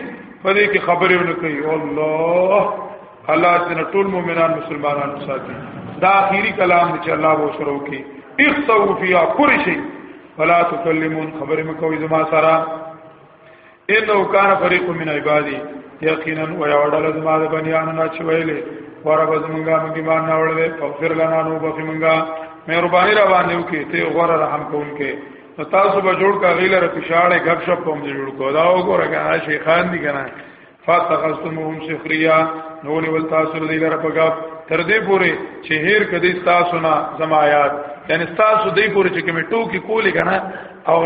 پدې کې خبرې ونه کوي الله الله دې ټول مؤمنان مسلمانان ساتي دا اخیری کلام چې الله وو شروع کی اخسو فی کور شي فلا تکلمون خبر مکوې زما سره انه کان فريق من عبادي یقینا و یوړل زما د بنیانو نه چې ویلې ورب زمونږه موږ ایمان نه وړلې فغفر لنا نو بخې مونږه مهرباني را باندې وکي ته غوړه رحم کوونکې نو تاسو به جوړ کا غیله را پښاړې غب شپ هم جوړ کو دا وګوره کنه شیخان دي کنه فاتخذتمهم سخريا نو ول تاسو دې لره پګاب تر دې پوري چې هیر کدي تاسو نه زمایات یعنی تاسو دې پوري چې کوم ټوکی کولې کنه او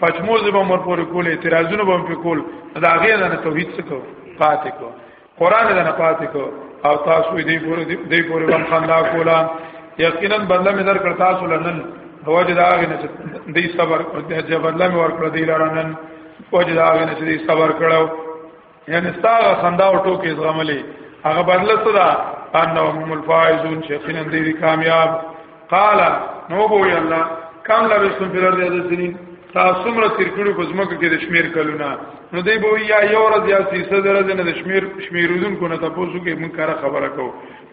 پچمو زبم ور پوري کولې اعتراضونه بم په کول دا غیر نه توحید څه کو پاتې کو قران دې نه پاتې کو او تاسو دې پوري دې پوري بم خندا کولا یقینا بدل مې در کړ تاسو لنن هو چې دا غنه دې صبر دې بدل مې ور کړ دې لرنن وجه دا غنه چې صبر کړو یعنی ستاره خندا او ټوکې زغملې هغه بدل څه ده انهم الفائزون چې خنن دې کامیاب قال نو بو الله کم لبستم فی الارض یاد سنین تاسو مر تیر کړو په ځمکه کې د شمیر کلونه نو دی بو یا یو ورځ یا سیسه درځ نه د شمیر شمیرودون کو نه تاسو کې مونږ کار خبره کو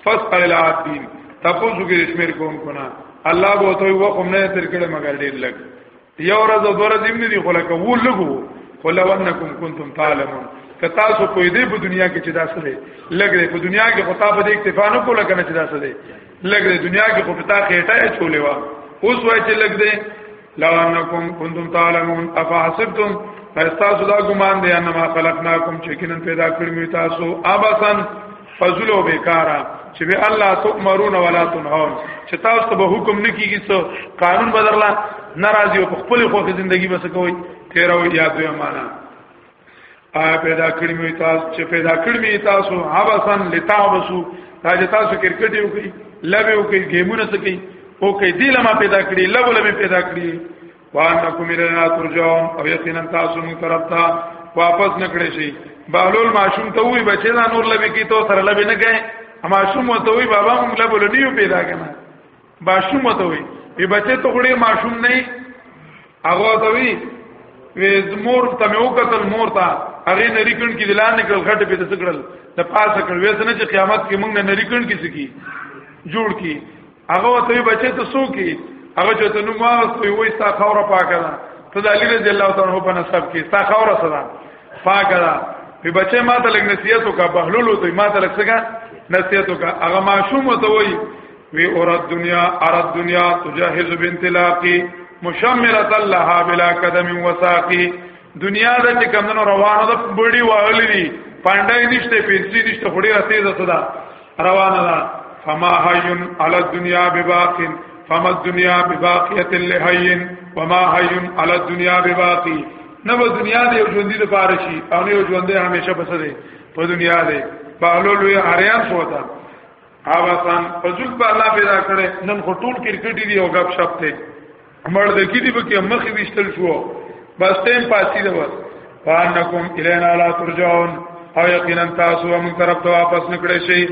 فصل العادین تاسو کې شمیر کوم کو نه الله بو ته وقم نه تیر کړه مگر ډیر لګ یو ورځ او ورځ هم دي خو لکه و لګو خو لو انکم کنتم تعلمون که تاسو په دې په دنیا کې چې داسې دی لګره په دنیا کې خو تاسو دې اکتفا نه کوله کنه چې داسې دی لګره دنیا کې خو پتا خېټه چولې وا اوس وای چې لګ دې لو انکم کنتم تعلمون افحسبتم فاستاسو دا ګمان دی انما خلقناکم چې کینن پیدا کړی مې تاسو ابسن فضل او بیکارا چې به الله تؤمرون ولا تنهون چې تاسو ته به حکم نکیږي څو قانون بدرلا ناراضي او خپل خوخه ژوندۍ بس کوي تیرا وی یاد وی معنا آ پیدا کړی مې تاسو چې پیدا کړی مې تاسو حبسن لتابسو دا چې تاسو کرکټ یو کوي لبه یو کوي گیمونه څه کوي او کوي دله ما پیدا کړی لبه لبه پیدا کړی وانکم الیا ترجعون او یقینا تاسو مون طرف ته واپس نکړی شي بهلول ماشوم ته وی بچی دا نور لبی کی تو سره لبی نه گئے ماشوم ته وی بابا مون لبو لنیو پیدا کنا ماشوم ته وی ای بچی ته غړي ماشوم نه هغه ته وی وی زمور ته مې وکتل مور ته هغه نری کڼ کې دلان نکړل غټه په تسکړل د پاسه کړ وې څنګه چې قیامت کې مونږ نه نری کڼ کې سکی جوړ کی هغه ته بچی ته سو کی هغه چې ته نو ما واستوي وای ستا خوره پاکه ده ته د علی رضی الله تعالی عنہ په نسب کې ستا خوره صدا پاکه ده په بچی ما ته لګ نصیحت وکا بهلول ته ما ته لګ څنګه نصیحت وکا هغه معشوم ته وای وی اورد دنیا ارد دنیا تجهز بنت لاقی مشمرت الله بلا قدم وساقی دنیا د چې کمنو روانه د بډي واغلی دي پاندای نشته پنسي نشته خوري راته ده صدا روانه ده فما حیون علی الدنیا بباقین فما الدنیا بباقیت لحیین وما حیون علی الدنیا بباقی نو دنیا دې ژوندۍ د پاره شي او نه ژوندې همیشه پس دې په دنیا دې پهلو لوی اریان سوتا اوسان فزول په الله پیدا کړي نن خټول کرکټي دی او غب شپ ته مړ د کیدی په کې مخې وشتل شو بس تیم پاسی ده بس فانکم الینا لا ترجعون او یقینا تاسو هم طرف ته واپس نکړې شي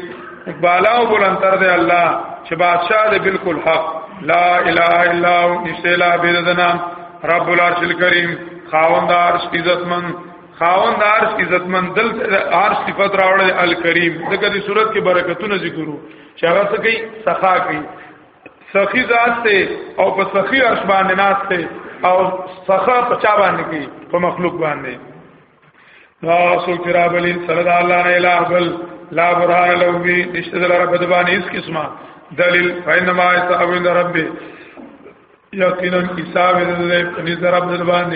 بالا او بلندر دی الله چې بادشاہ دی بالکل حق لا اله الا هو نشته لا بيدنا رب العرش الكريم خاوند عرش عزتمن خاوند عرش عزتمن دل عرش صفات راوړل الکریم دغه د صورت کې برکتونه ذکرو چې هغه څه کوي سخا کوي سخی ذات ته او په سخی عرش باندې ناس ته او سخا په چا باندې کی په مخلوق باندې نا سو کرا بل صلی الله علیه الا بل لا برهان له وی نشته در رب دبان اس قسمه دلیل فینما یتعبد رب یقینا حساب دې په نظر رب دبان